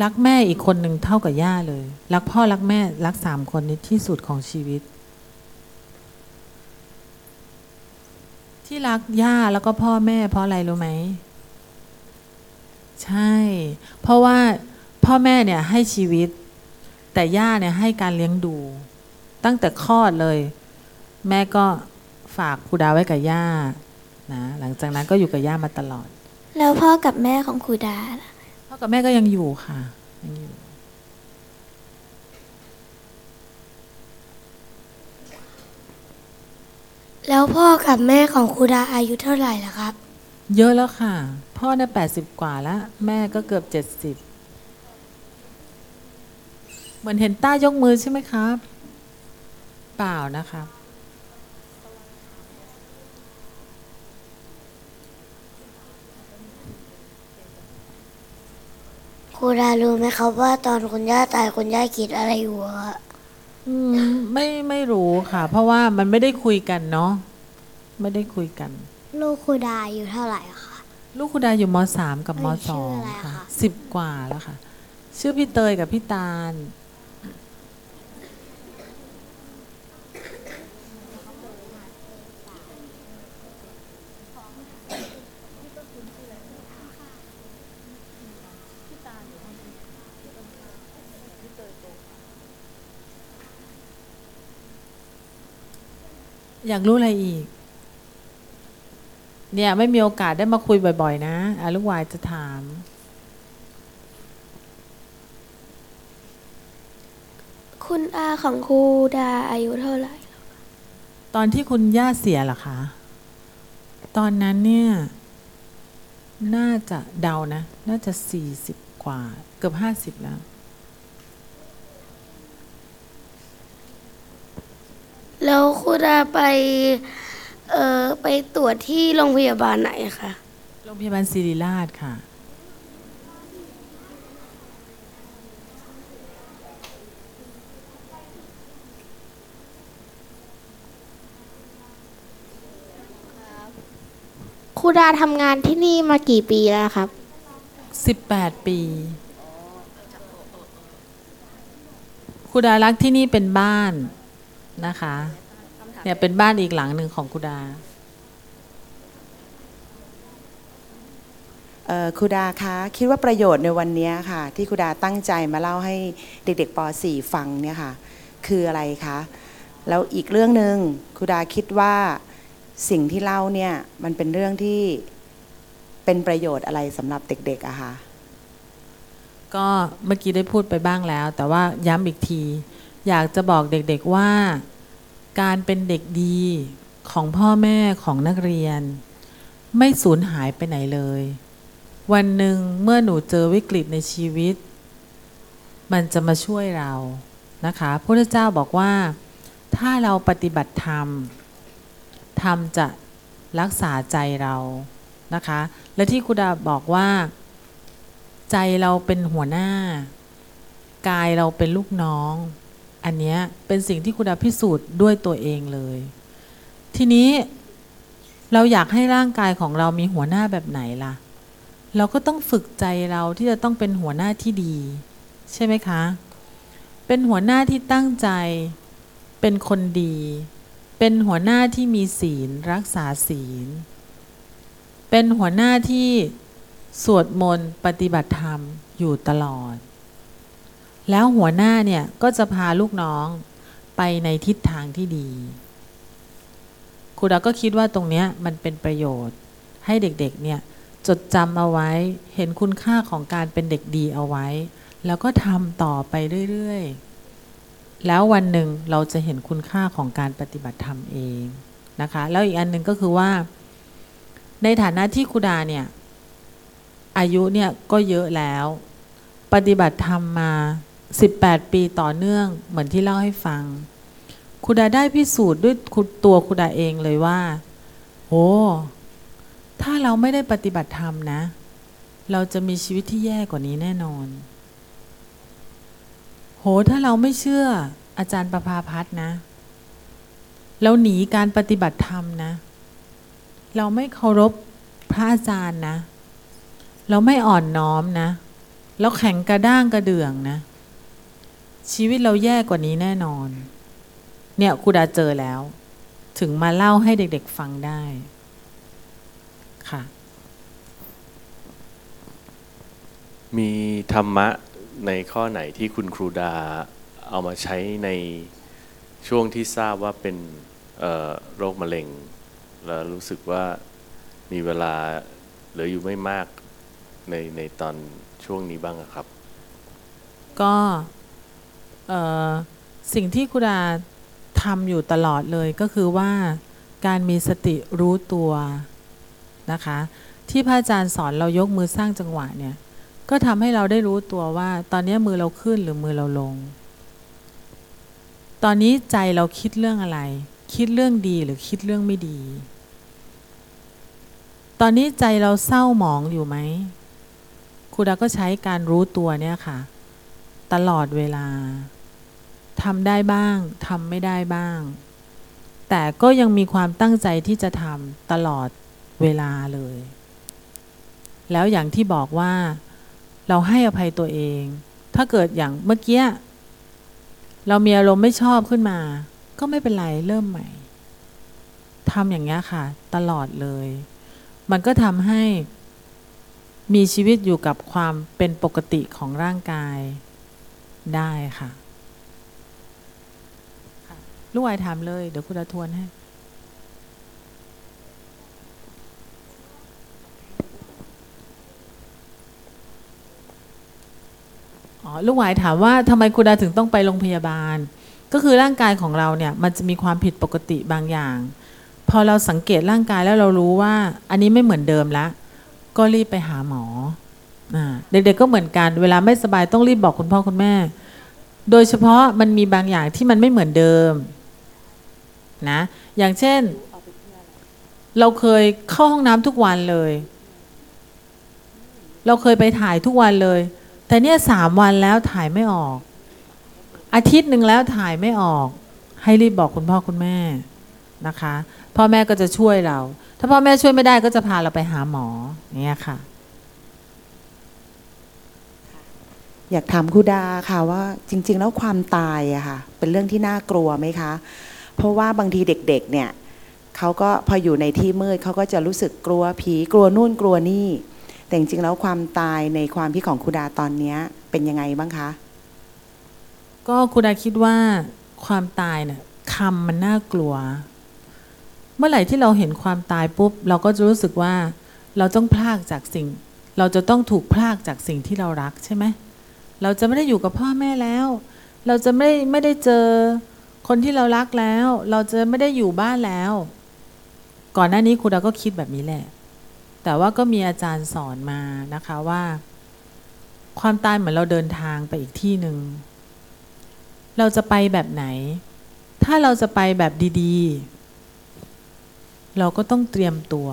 รักแม่อีกคนหนึ่งเท่ากับย่าเลย รักพ่อรักแม่รักสามคนนี้ที่สุดของชีวิต ที่รักย่าแล้วก็พ่อแม่เพราะอะไรรู้ไหมใช่ เพราะว่าพ่อแม่เนี่ยให้ชีวิต แต่ย่าเนี่ยให้การเลี้ยงดู ตั้งแต่คลอดเลย แม่ก็ฝากครูดาไว้กับย่านะหลังจากนั้นก็อยู่กับย่ามาตลอด แล้วพ่อกับแม่ของครูดาล่ะพ่อกับแม่ก็ยังอยู่ค่ะยังอยู่แล้วพ่อกับแม่ของครูดาอายุเท่าไหร่ล่ะครับ เยอะแล้วค่ะ พ่อเนี่ยแปดสิบกว่าแล้ว แม่ก็เกือบเจ็ดสิบ เหมือนเห็นต้ายกมือใช่ไหมครับ เปล่านะครับครูดารู้ไหมครับว่าตอนคุณย่าตายคุณย่าคิดอะไรอยู่อะครับอืมไม่ไม่รู้ค่ะ เพราะว่ามันไม่ได้คุยกันเนาะไม่ได้คุยกัน ลูกครูดาอายุเท่าไหร่อะคะ ลูกคุณดาอยู่มสามกับมเอ้ยสชื่อองอะไรค่ะคะสิบกว่าแล้วค่ะ ชื่อพี่เตยกับพี่ตาล อยากรู้อะไรอีก เนี่ยไม่มีโอกาสได้มาคุยบ่อย ๆ นะอาลูกวายจะถาม คุณอาของครูดาอายุเท่าไหร่ ตอนที่คุณย่าเสียเหรอคะ ตอนนั้นเนี่ย น่าจะเดานะ น่าจะสี่สิบกว่า เกือบห้าสิบแล้ว แล้วครูดาไปเอ่อไปตรวจที่โรงพยาบาลไหนคะโรงพยาบาลศิริราชค่ะ ครูดาทำงานที่นี่มากี่ปีแล้วครับสิบแปดปีคุณดารักที่นี่เป็นบ้าน นะคะ เนี่ยเป็นบ้านอีกหลังหนึ่งของคุณดาเอ่อครูดาคะคิดว่าประโยชน์ในวันนี้ค่ะ ที่ครูดาตั้งใจมาเล่าให้เด็กๆป .4 ฟังเนี่ยค่ะ คืออะไรคะแล้วอีกเรื่องหนึ่งครูดาคิดว่าสิ่งที่เล่าเนี่ยมันเป็นเรื่องที่เป็นประโยชน์อะไรสำหรับเด็กๆอะคะก็เมื่อกี้ได้พูดไปบ้างแล้ว แต่ว่าย้ำอีกที อยากจะบอกเด็กๆว่า การเป็นเด็กดีของพ่อแม่ของนักเรียน ไม่สูญหายไปไหนเลย วันหนึ่งเมื่อหนูเจอวิกฤตในชีวิต มันจะมาช่วยเรานะคะพระพุทธเจ้าบอกว่า ถ้าเราปฏิบัติธรรมธรรมจะรักษาใจเรานะคะ และที่ครูดาบอกว่า ใจเราเป็นหัวหน้า กายเราเป็นลูกน้อง อันเนี้ยเป็นสิ่งที่คุณดาพิสูจน์ด้วยตัวเองเลย ทีนี้เราอยากให้ร่างกายของเรามีหัวหน้าแบบไหนล่ะ เราก็ต้องฝึกใจเราที่จะต้องเป็นหัวหน้าที่ดี ใช่ไหมคะ เป็นหัวหน้าที่ตั้งใจ เป็นคนดี เป็นหัวหน้าที่มีศีลรักษาศีล เป็นหัวหน้าที่สวดมนต์ปฏิบัติธรรมอยู่ตลอด แล้วหัวหน้าเนี่ยก็จะพาลูกน้องไปในทิศทางที่ดีครูดาก็คิดว่าตรงเนี้ยมันเป็นประโยชน์ ให้เด็กๆเนี่ยจดจำเอาไว้เห็นคุณค่าของการเป็นเด็กดีเอาไว้ แล้วก็ทำต่อไปเรื่อยๆ แล้ววันหนึ่งเราจะเห็นคุณค่าของการปฏิบัติธรรมเองนะคะ แล้วอีกอันหนึ่งก็คือว่า ในฐานะที่ครูดาเนี่ยอายุเนี่ยก็เยอะแล้ว ปฏิบัติธรรมมา 18 ปีต่อเนื่องเหมือนที่เล่าให้ฟังครูดาได้พิสูจน์ด้วยตัวครูดาเองเลยว่าโอ้ถ้าเราไม่ได้ปฏิบัติธรรมนะ เราจะมีชีวิตที่แย่กว่านี้แน่นอน โห ถ้าเราไม่เชื่ออาจารย์ประภาพัฒนะ เราหนีการปฏิบัติธรรมนะ เราไม่เคารพพระอาจารย์นะ เราไม่อ่อนน้อมนะ เราแข็งกระด้างกระเดื่องนะ ชีวิตเราแย่กว่านี้แน่นอน เนี่ยครูดาเจอแล้ว ถึงมาเล่าให้เด็กๆฟังได้ค่ะ มีธรรมะในข้อไหนที่คุณครูดาเอามาใช้ในช่วงที่ทราบว่าเป็นเอ่อโรคมะเร็ง แล้วรู้สึกว่ามีเวลาเหลืออยู่ไม่มากในในตอนช่วงนี้บ้างอะครับ ก็เอ่อ สิ่งที่ครูดาทำอยู่ตลอดเลยก็คือว่าการมีสติรู้ตัวนะคะ ที่พระอาจารย์สอนเรายกมือสร้างจังหวะเนี่ย ก็ทำให้เราได้รู้ตัวว่า ตอนนี้มือเราขึ้นหรือมือเราลง ตอนนี้ใจเราคิดเรื่องอะไร คิดเรื่องดีหรือคิดเรื่องไม่ดี ตอนนี้ใจเราเศร้าหมองอยู่ไหมครูดาก็ใช้การรู้ตัวเนี่ยค่ะ ตลอดเวลา ทำได้บ้างทำไม่ได้บ้าง แต่ก็ยังมีความตั้งใจที่จะทำตลอดเวลาเลย แล้วอย่างที่บอกว่า เราให้อภัยตัวเอง ถ้าเกิดอย่างเมื่อกี้เรามีอารมณ์ไม่ชอบขึ้นมา ก็ไม่เป็นไรเริ่มใหม่ทำอย่างนี้ค่ะ ตลอดเลย มันก็ทำให้มีชีวิตอยู่กับความเป็นปกติของร่างกายได้ค่ะ ลูกไอถามเลย เดี๋ยวคุณทวนให้อ๋อลูกหวายถามว่าทำไมคุณดาถึงต้องไปโรงพยาบาล ก็คือร่างกายของเราเนี่ยมันจะมีความผิดปกติบางอย่าง พอเราสังเกตร่างกายแล้วเรารู้ว่า อันนี้ไม่เหมือนเดิมละ ก็รีบไปหาหมอเด็กๆก็เหมือนกัน เวลาไม่สบายต้องรีบบอกคุณพ่อคุณแม่ โดยเฉพาะมันมีบางอย่างที่มันไม่เหมือนเดิม นะอย่างเช่น เราเคยเข้าห้องน้ำทุกวันเลย เราเคยไปถ่ายทุกวันเลย แต่เนี่ยสามวันแล้วถ่ายไม่ออก อาทิตย์หนึ่งแล้วถ่ายไม่ออก ให้รีบบอกคุณพ่อคุณแม่นะคะ พ่อแม่ก็จะช่วยเรา ถ้าพ่อแม่ช่วยไม่ได้ก็จะพาเราไปหาหมอเนี่ยค่ะ อยากถามครูดาค่ะว่าจริง ๆ แล้วความตายอะค่ะ เป็นเรื่องที่น่ากลัวไหมคะ เพราะว่าบางทีเด็กๆเนี่ยเขาก็พออยู่ในที่มืดเขาก็จะรู้สึกกลัวผีกลัวนู่นกลัวนี่ แต่จริงๆแล้วความตายในความคิดของครูดาตอนนี้เป็นยังไงบ้างคะ ก็คุดาคิดว่าความตายเนี่ยคำมันน่ากลัว เมื่อไหร่ที่เราเห็นความตายปุ๊บ เราก็จะรู้สึกว่าเราต้องพลากจากสิ่ง เราจะต้องถูกพลากจากสิ่งที่เรารักใช่ไหมเราจะไม่ได้อยู่กับพ่อแม่แล้ว เราจะไม่ไม่ได้เจอ คนที่เรารักแล้ว เราจะไม่ได้อยู่บ้านแล้ว ก่อนหน้านี้ครูดาก็คิดแบบนี้แหละ แต่ว่าก็มีอาจารย์สอนมานะคะว่า ความตายเหมือนเราเดินทางไปอีกที่หนึ่งเราจะไปแบบไหน ถ้าเราจะไปแบบดีๆ เราก็ต้องเตรียมตัว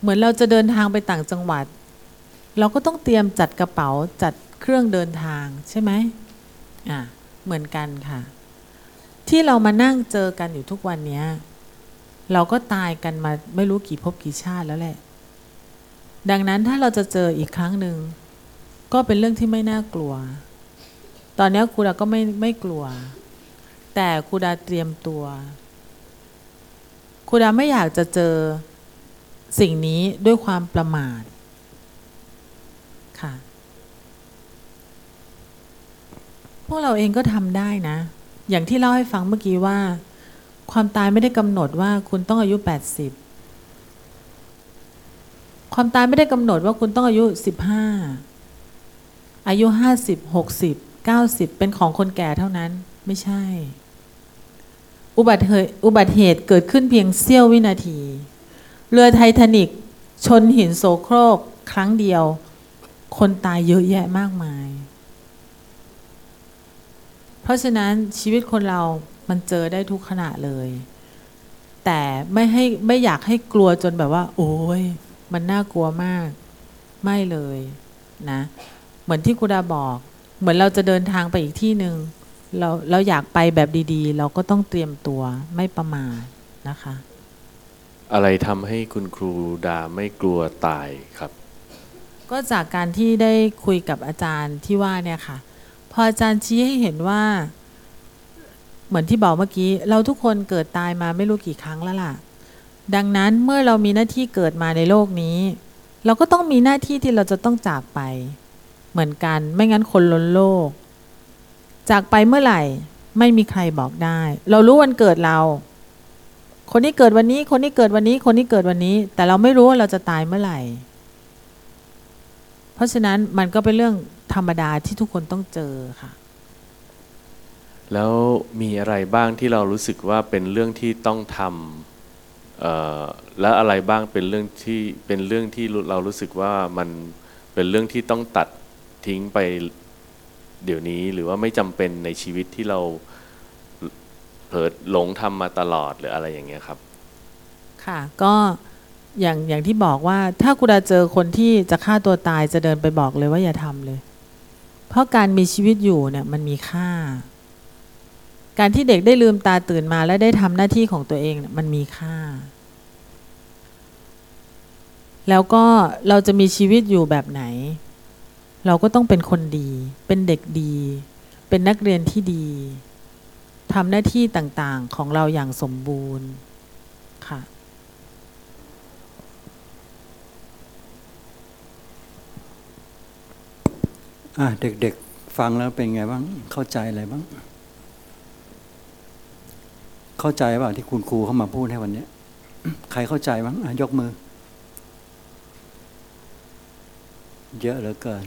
เหมือนเราจะเดินทางไปต่างจังหวัด เราก็ต้องเตรียมจัดกระเป๋าจัดเครื่องเดินทางใช่ไหม อะเหมือนกันค่ะ ที่เรามานั่งเจอกันอยู่ทุกวันเนี้ย เราก็ตายกันมาไม่รู้กี่ภพกี่ชาติแล้วแหละ ดังนั้นถ้าเราจะเจออีกครั้งหนึ่งก็เป็นเรื่องที่ไม่น่ากลัว ตอนนี้ครูดาก็ไม่ไม่กลัว แต่ครูดาเตรียมตัวครูดาไม่อยากจะเจอสิ่งนี้ด้วยความประมาท ค่ะ พวกเราเองก็ทำได้นะ อย่างที่เล่าให้ฟังเมื่อกี้ว่า ความตายไม่ได้กำหนดว่าคุณต้องอายุ 80 ความตายไม่ได้กำหนดว่าคุณต้องอายุ 15 อายุ 50 60 90 เป็นของคนแก่เท่านั้นไม่ใช่ อุบัติเหตุอุบัติเหตุเกิดขึ้นเพียงเสี้ยววินาที เรือไททานิกชนหินโซโครกครั้งเดียว คนตายเยอะแยะมากมาย เพราะฉะนั้นชีวิตคนเรามันเจอได้ทุกขณะเลย แต่ไม่ให้ไม่อยากให้กลัวจนแบบว่า โอ้ยมันน่ากลัวมาก ไม่เลยนะ เหมือนที่ครูดาบอก เหมือนเราจะเดินทางไปอีกที่หนึ่งเราเราอยากไปแบบดีๆ เราก็ต้องเตรียมตัวไม่ประมาทนะคะ อะไรทำให้คุณครูดาไม่กลัวตายครับ ก็จากการที่ได้คุยกับอาจารย์ที่ว่าเนี่ยค่ะ พออาจารย์ชี้ให้เห็นว่า เหมือนที่บอกเมื่อกี้ เราทุกคนเกิดตายมาไม่รู้กี่ครั้งแล้วล่ะ ดังนั้นเมื่อเรามีหน้าที่เกิดมาในโลกนี้ เราก็ต้องมีหน้าที่ที่เราจะต้องจากไป เหมือนกัน ไม่งั้นคนล้นโลก จากไปเมื่อไหร่ไม่มีใครบอกได้ เรารู้วันเกิดเรา คนนี้เกิดวันนี้ คนนี้เกิดวันนี้ คนนี้เกิดวันนี้ แต่เราไม่รู้ว่าเราจะตายเมื่อไหร่ เพราะฉะนั้นมันก็เป็นเรื่อง ธรรมดาที่ทุกคนต้องเจอค่ะ แล้วมีอะไรบ้างที่เรารู้สึกว่าเป็นเรื่องที่ต้องทำเอ่อและอะไรบ้างเป็นเรื่องที่เป็นเรื่องที่เรารู้สึกว่ามันเป็นเรื่องที่ต้องตัดทิ้งไปเดี๋ยวนี้หรือว่าไม่จำเป็นในชีวิตที่เราเผลอหลงทำมาตลอดหรืออะไรอย่างเงี้ยครับ ค่ะก็อย่างอย่างที่บอกว่าถ้าคุณดาเจอคนที่จะฆ่าตัวตายจะเดินไปบอกเลยว่าอย่าทำเลย เพราะการมีชีวิตอยู่เนี่ยมันมีค่า การที่เด็กได้ลืมตาตื่นมาและได้ทำหน้าที่ของตัวเองเนี่ยมันมีค่า แล้วก็เราจะมีชีวิตอยู่แบบไหน เราก็ต้องเป็นคนดี เป็นเด็กดี เป็นนักเรียนที่ดีทำหน้าที่ต่างๆของเราอย่างสมบูรณ์ค่ะ อะ เด็กๆฟังแล้วเป็นไงบ้าง เข้าใจอะไรบ้าง เข้าใจเปล่าที่คุณครูเข้ามาพูดให้วันนี้ใครเข้าใจบ้างยกมือ เยอะเหลือเกิน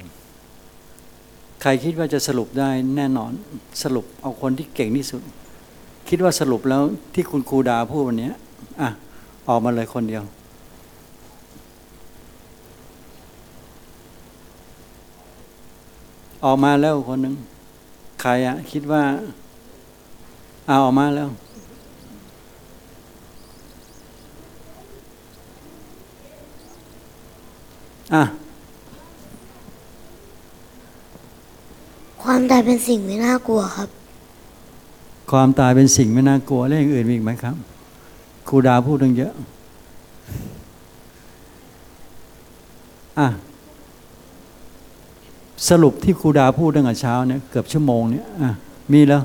ใครคิดว่าจะสรุปได้แน่นอน สรุปเอาคนที่เก่งที่สุด คิดว่าสรุปแล้วที่คุณครูดาพูดวันนี้อะออกมาเลยคนเดียว ออกมาแล้วคนหนึ่งใครอะคิดว่าเอาออกมาแล้ว อะ ความตายเป็นสิ่งไม่น่ากลัวครับ ความตายเป็นสิ่งไม่น่ากลัวแล้วอย่างอื่นมีอีกไหมครับครูดาพูดตั้งเยอะ อะ สรุปที่ครูดาพูดตั้งแต่เช้าเนี่ยเกือบชั่วโมงเนี่ยอะมีแล้ว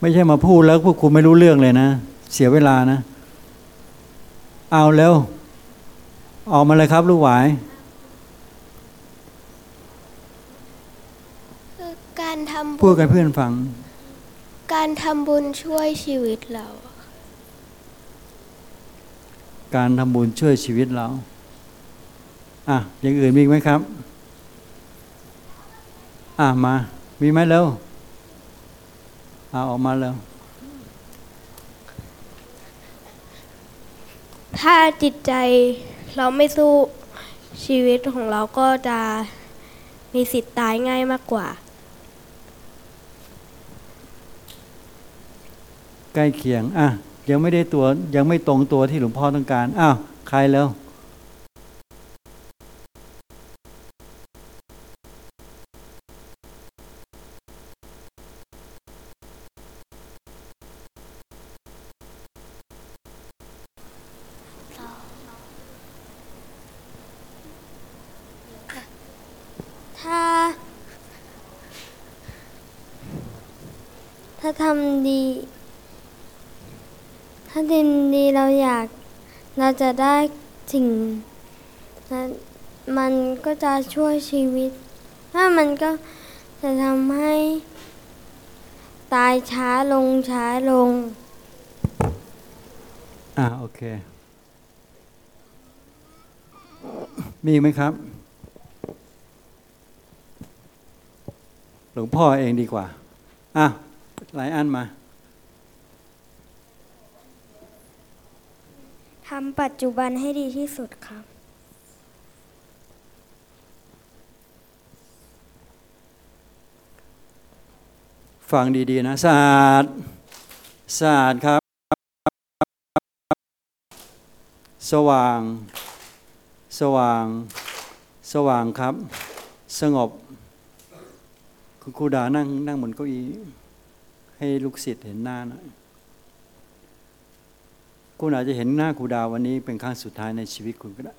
ไม่ใช่มาพูดแล้วพวกครูไม่รู้เรื่องเลยนะ เสียเวลานะ เอาแล้วออกมาเลยครับ ลูกหวายคือการทำพูบุดญกับเพื่อนฟัง การทำบุญช่วยชีวิตเรา การทำบุญช่วยชีวิตเรา อะอย่างอื่นมีอีกไหมครับ อะมา มีไหมเร็วเอาออกมาแล้ว ถ้าจิตใจเราไม่สู้ชีวิตของเราก็จะมีสิทธิ์ตายง่ายมากกว่า ใกล้เคียง อะ ยังไม่ได้ตัวยังไม่ตรงตัวที่หลวงพ่อต้องการ อ้าว ใครแล้ว ถ้า ถ้าทำดี ถ้าทำดีเราอยาก เรา จะได้สิ่งนั้นมันก็จะช่วยชีวิต ถ้ามันก็จะทำให้ ตายช้าลงช้าลง อะโอเค มีอีกไหมครับ หลวงพ่อเองดีกว่า อะหลายอันมา ทำปัจจุบันให้ดีที่สุดครับ ฟังดีๆนะสะอาดสะอาดครับ สว่าง สว่าง สว่างครับ สงบคุณครูดานั่งนั่งบนเก้าอี้ให้ลูกศิษย์เห็นหน้าหน่อย คุณอาจจะเห็นหน้าครูดาวันนี้เป็นครั้งสุดท้ายในชีวิตคุณก็ได้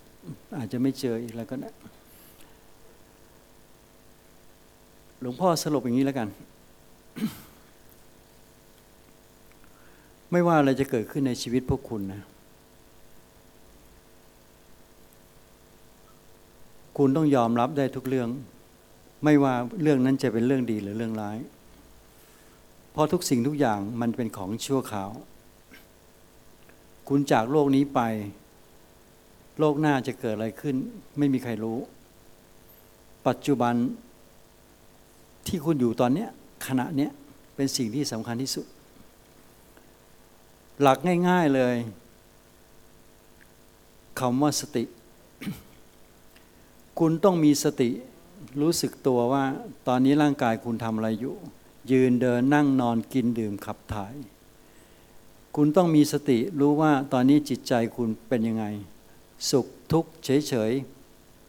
อาจจะไม่เจออีกแล้วก็ได้หลวงพ่อสรุปอย่างนี้แล้วกัน ไม่ว่าอะไรจะเกิดขึ้นในชีวิตพวกคุณนะ คุณต้องยอมรับได้ทุกเรื่อง ไม่ว่าเรื่องนั้นจะเป็นเรื่องดีหรือเรื่องร้าย เพราะทุกสิ่งทุกอย่างมันเป็นของชั่วคราว คุณจากโลกนี้ไป โลกหน้าจะเกิดอะไรขึ้น ไม่มีใครรู้ ปัจจุบันที่คุณอยู่ตอนเนี้ยขณะเนี้ยเป็นสิ่งที่สำคัญที่สุด หลักง่าย ๆเลยคำว่าสติ คุณต้องมีสติรู้สึกตัวว่า ตอนนี้ร่างกายคุณทำอะไรอยู่ ยืนเดินนั่งนอนกินดื่มขับถ่าย คุณต้องมีสติรู้ว่าตอนนี้จิตใจคุณเป็นยังไง สุขทุกข์เฉย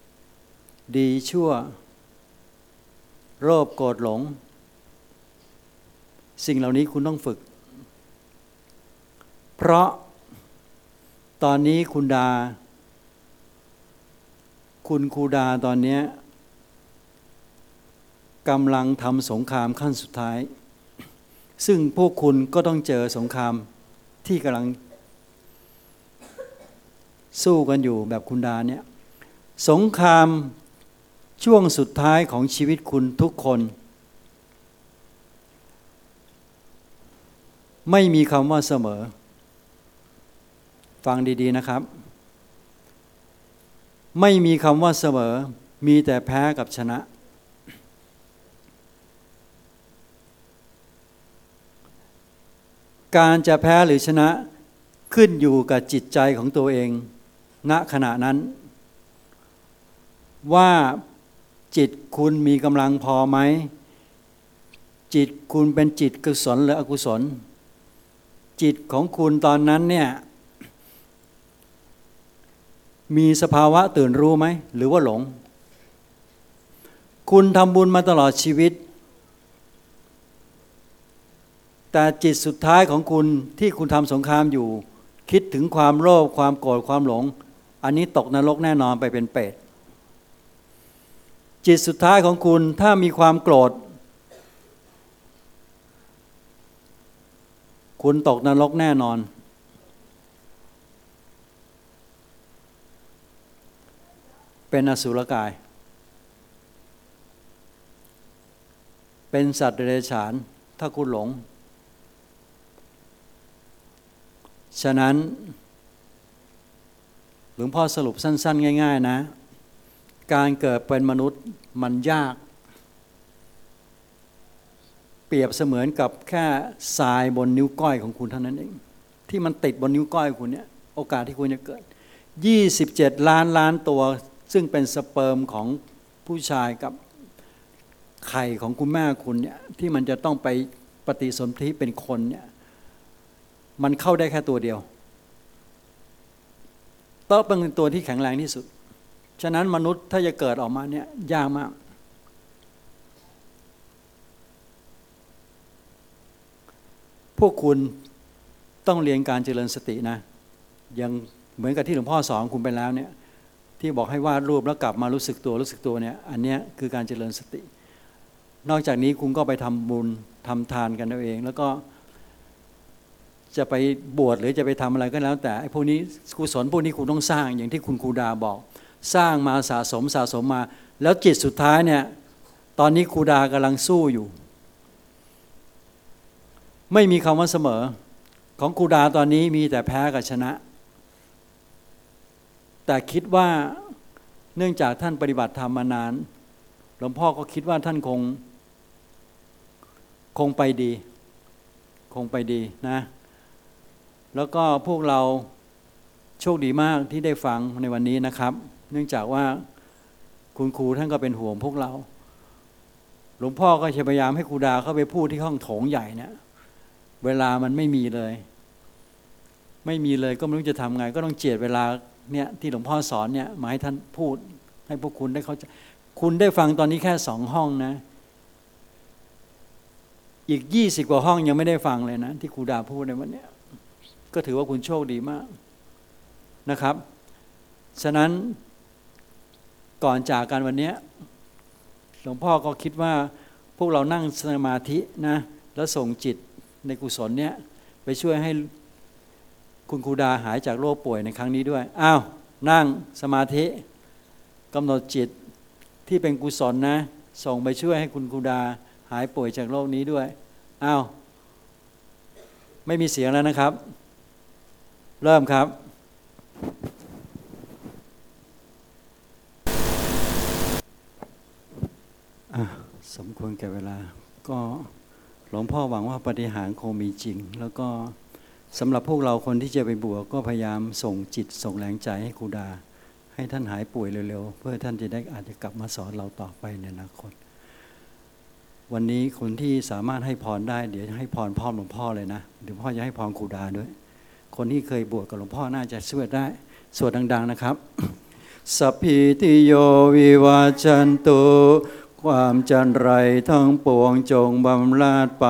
ๆ ดีชั่วโรคโกรธหลง สิ่งเหล่านี้คุณต้องฝึก เพราะตอนนี้คุณดา คุณครูดาตอนเนี้ยกำลังทำสงครามขั้นสุดท้าย ซึ่งพวกคุณก็ต้องเจอสงคราม ที่กำลัง สู้กันอยู่แบบคุณดาเนี่ยสงครามช่วงสุดท้ายของชีวิตคุณทุกคน ไม่มีคำว่าเสมอ ฟังดีๆนะครับ ไม่มีคำว่าเสมอ มีแต่แพ้กับชนะ การจะแพ้หรือชนะขึ้นอยู่กับจิตใจของตัวเอง ณขณะนั้น ว่าจิตคุณมีกำลังพอไหม จิตคุณเป็นจิตกุศลหรืออกุศล จิตของคุณตอนนั้นเนี่ยมีสภาวะตื่นรู้ไหม หรือว่าหลง คุณทำบุญมาตลอดชีวิต แต่จิตสุดท้ายของคุณที่คุณทำสงครามอยู่ คิดถึงความโลภความโกรธความหลง อันนี้ตกนรกแน่นอนไปเป็นเปรตจิตสุดท้ายของคุณถ้ามีความโกรธ คุณตกนรกแน่นอน เป็นอสุรกาย เป็นสัตว์เดรัจฉาน ถ้าคุณหลง ฉะนั้น หลวงพ่อสรุปสั้น ๆ ง่าย ๆ นะ การเกิดเป็นมนุษย์มันยาก เปรียบเสมือนกับแค่ทรายบนนิ้วก้อยของคุณเท่านั้นเอง ที่มันติดบนนิ้วก้อยคุณเนี่ยโอกาสที่คุณจะเกิด 27 ล้านล้านตัว ซึ่งเป็นสเปิร์มของผู้ชายกับไข่ของคุณแม่คุณเนี่ยที่มันจะต้องไปปฏิสนธิเป็นคนเนี่ย มันเข้าได้แค่ตัวเดียวเต้อเป็นตัวที่แข็งแรงที่สุด ฉะนั้นมนุษย์ถ้าจะเกิดออกมาเนี่ยยากมาก พวกคุณต้องเรียนการเจริญสตินะ ยังเหมือนกับที่หลวงพ่อสอนคุณไปแล้วเนี่ยที่บอกให้วาดรูปแล้วกลับมารู้สึกตัวรู้สึกตัวเนี่ยอันเนี้ยคือการเจริญสติ นอกจากนี้คุณก็ไปทำบุญทำทานกันเอาเอง แล้วก็ จะไปบวชหรือจะไปทำอะไรก็แล้ว แต่ไอ้พวกนี้กุศลพวกนี้คุณต้องสร้างอย่างที่คุณครูดาบอก สร้างมาสะสมสะสมมา แล้วจิตสุดท้ายเนี่ยตอนนี้ครูดากำลังสู้อยู่ ไม่มีคำว่าเสมอ ของครูดาตอนนี้มีแต่แพ้กับชนะ แต่คิดว่าเนื่องจากท่านปฏิบัติธรรมมานานหลวงพ่อก็คิดว่าท่านคง คงไปดี คงไปดีนะ แล้วก็พวกเราโชคดีมากที่ได้ฟังในวันนี้นะครับ เนื่องจากว่าคุณครูท่านก็เป็นห่วงพวกเรา หลวงพ่อก็พยายามให้ครูดาเข้าไปพูดที่ห้องโถงใหญ่เนี่ยเวลามันไม่มีเลย ไม่มีเลยก็ไม่รู้จะทำไง ก็ต้องเจียดเวลาเนี่ยที่หลวงพ่อสอนเนี่ยมาให้ท่านพูด ให้พวกคุณได้เข้าใจคุณได้ฟังตอนนี้แค่สองห้องนะ อีกยี่สิบกว่าห้องยังไม่ได้ฟังเลยนะ ที่ครูดาพูดในวันเนี้ย ก็ถือว่าคุณโชคดีมากนะครับ ฉะนั้นก่อนจากกันวันนี้หลวงพ่อก็คิดว่าพวกเรานั่งสมาธินะแล้วส่งจิตในกุศลเนี้ยไปช่วยให้คุณครูดาหายจากโรคป่วยในครั้งนี้ด้วยอ้าวนั่งสมาธิกำหนดจิตที่เป็นกุศลนะ ส่งไปช่วยให้คุณครูดาหายป่วยจากโรคนี้ด้วยอ้าวไม่มีเสียงแล้วนะครับ เริ่มครับ สมควรแก่เวลา ก็หลวงพ่อหวังว่าปฏิหารคงมีจริง แล้วก็สำหรับพวกเราคนที่จะไปบวชก็พยายามส่งจิตส่งแรงใจให้ครูดา ให้ท่านหายป่วยเร็วๆ เพื่อท่านจะได้อาจจะกลับมาสอนเราต่อไปในอนาคต วันนี้คนที่สามารถให้พรได้ เดี๋ยวให้พรพ่อหลวงพ่อเลยนะเดี๋ยวพ่อจะให้พรครูดาด้วย คนที่เคยบวชกับหลวงพ่อน่าจะช่วยได้ สวดดัง ๆนะครับสัพพิติโยวิวาจันตุ ความจันไรทั้งปวงจงบำราดไป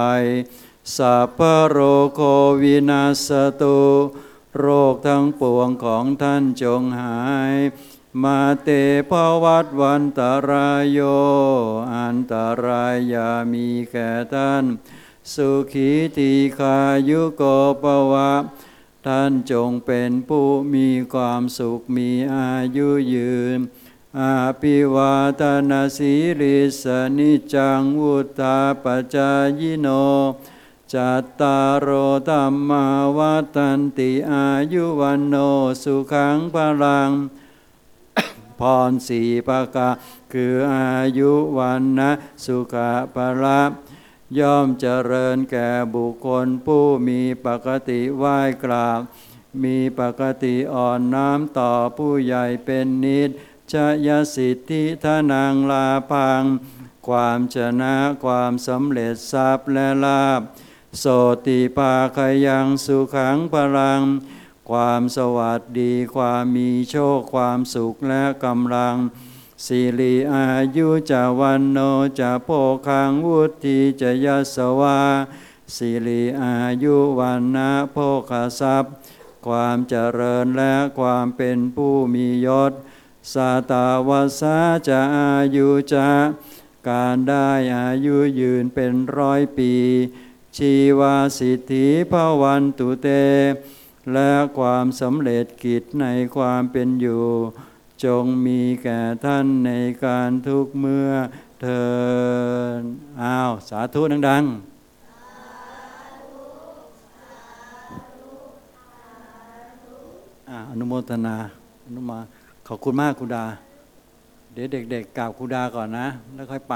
สัพพโรโควินาสตุ โรคทั้งปวงของท่านจงหาย มาเตภวัตวันตรายโย อันตรายอย่ามีแก่ท่าน สุขีตีคายุโกปวะ ท่านจงเป็นผู้มีความสุขมีอายุยืน อาภิวาตนาสีริสนิจังวุธาปจายโน จัตตารโอธรรมาวัฏันติอายุวันโนสุขังพลัง พรสีปะกะคืออายุวันนะสุขะพละ ย่อมเจริญแก่บุคคลผู้มีปกติไหว้กราบ มีปกติอ่อนน้อมต่อผู้ใหญ่เป็นนิดชยสิทธิทนางลาพัง ความชนะความสำเร็จทรัพย์และลาภโสติปาคยังสุขังพลัง ความสวัสดีความมีโชคความสุขและกำลัง สิริอายุจะวันโนจะโพคังวุติจะยสวาสิริอายุวันนะโภคทรัพย์ ความเจริญและความเป็นผู้มียศสาตาวาสาจะอายุจะการได้อายุยืนเป็นร้อยปี ชีวาสิทธิภวันตุเต และความสำเร็จกิจในความเป็นอยู่ จงมีแก่ท่านในการทุกเมื่อเทินอ้าว สาธุดังๆอ่าอนุโมทนาอนุมาขอบคุณมากคุณดา เดี๋ยวเด็กๆกล่าวคุณดาก่อนนะ แล้วค่อยไป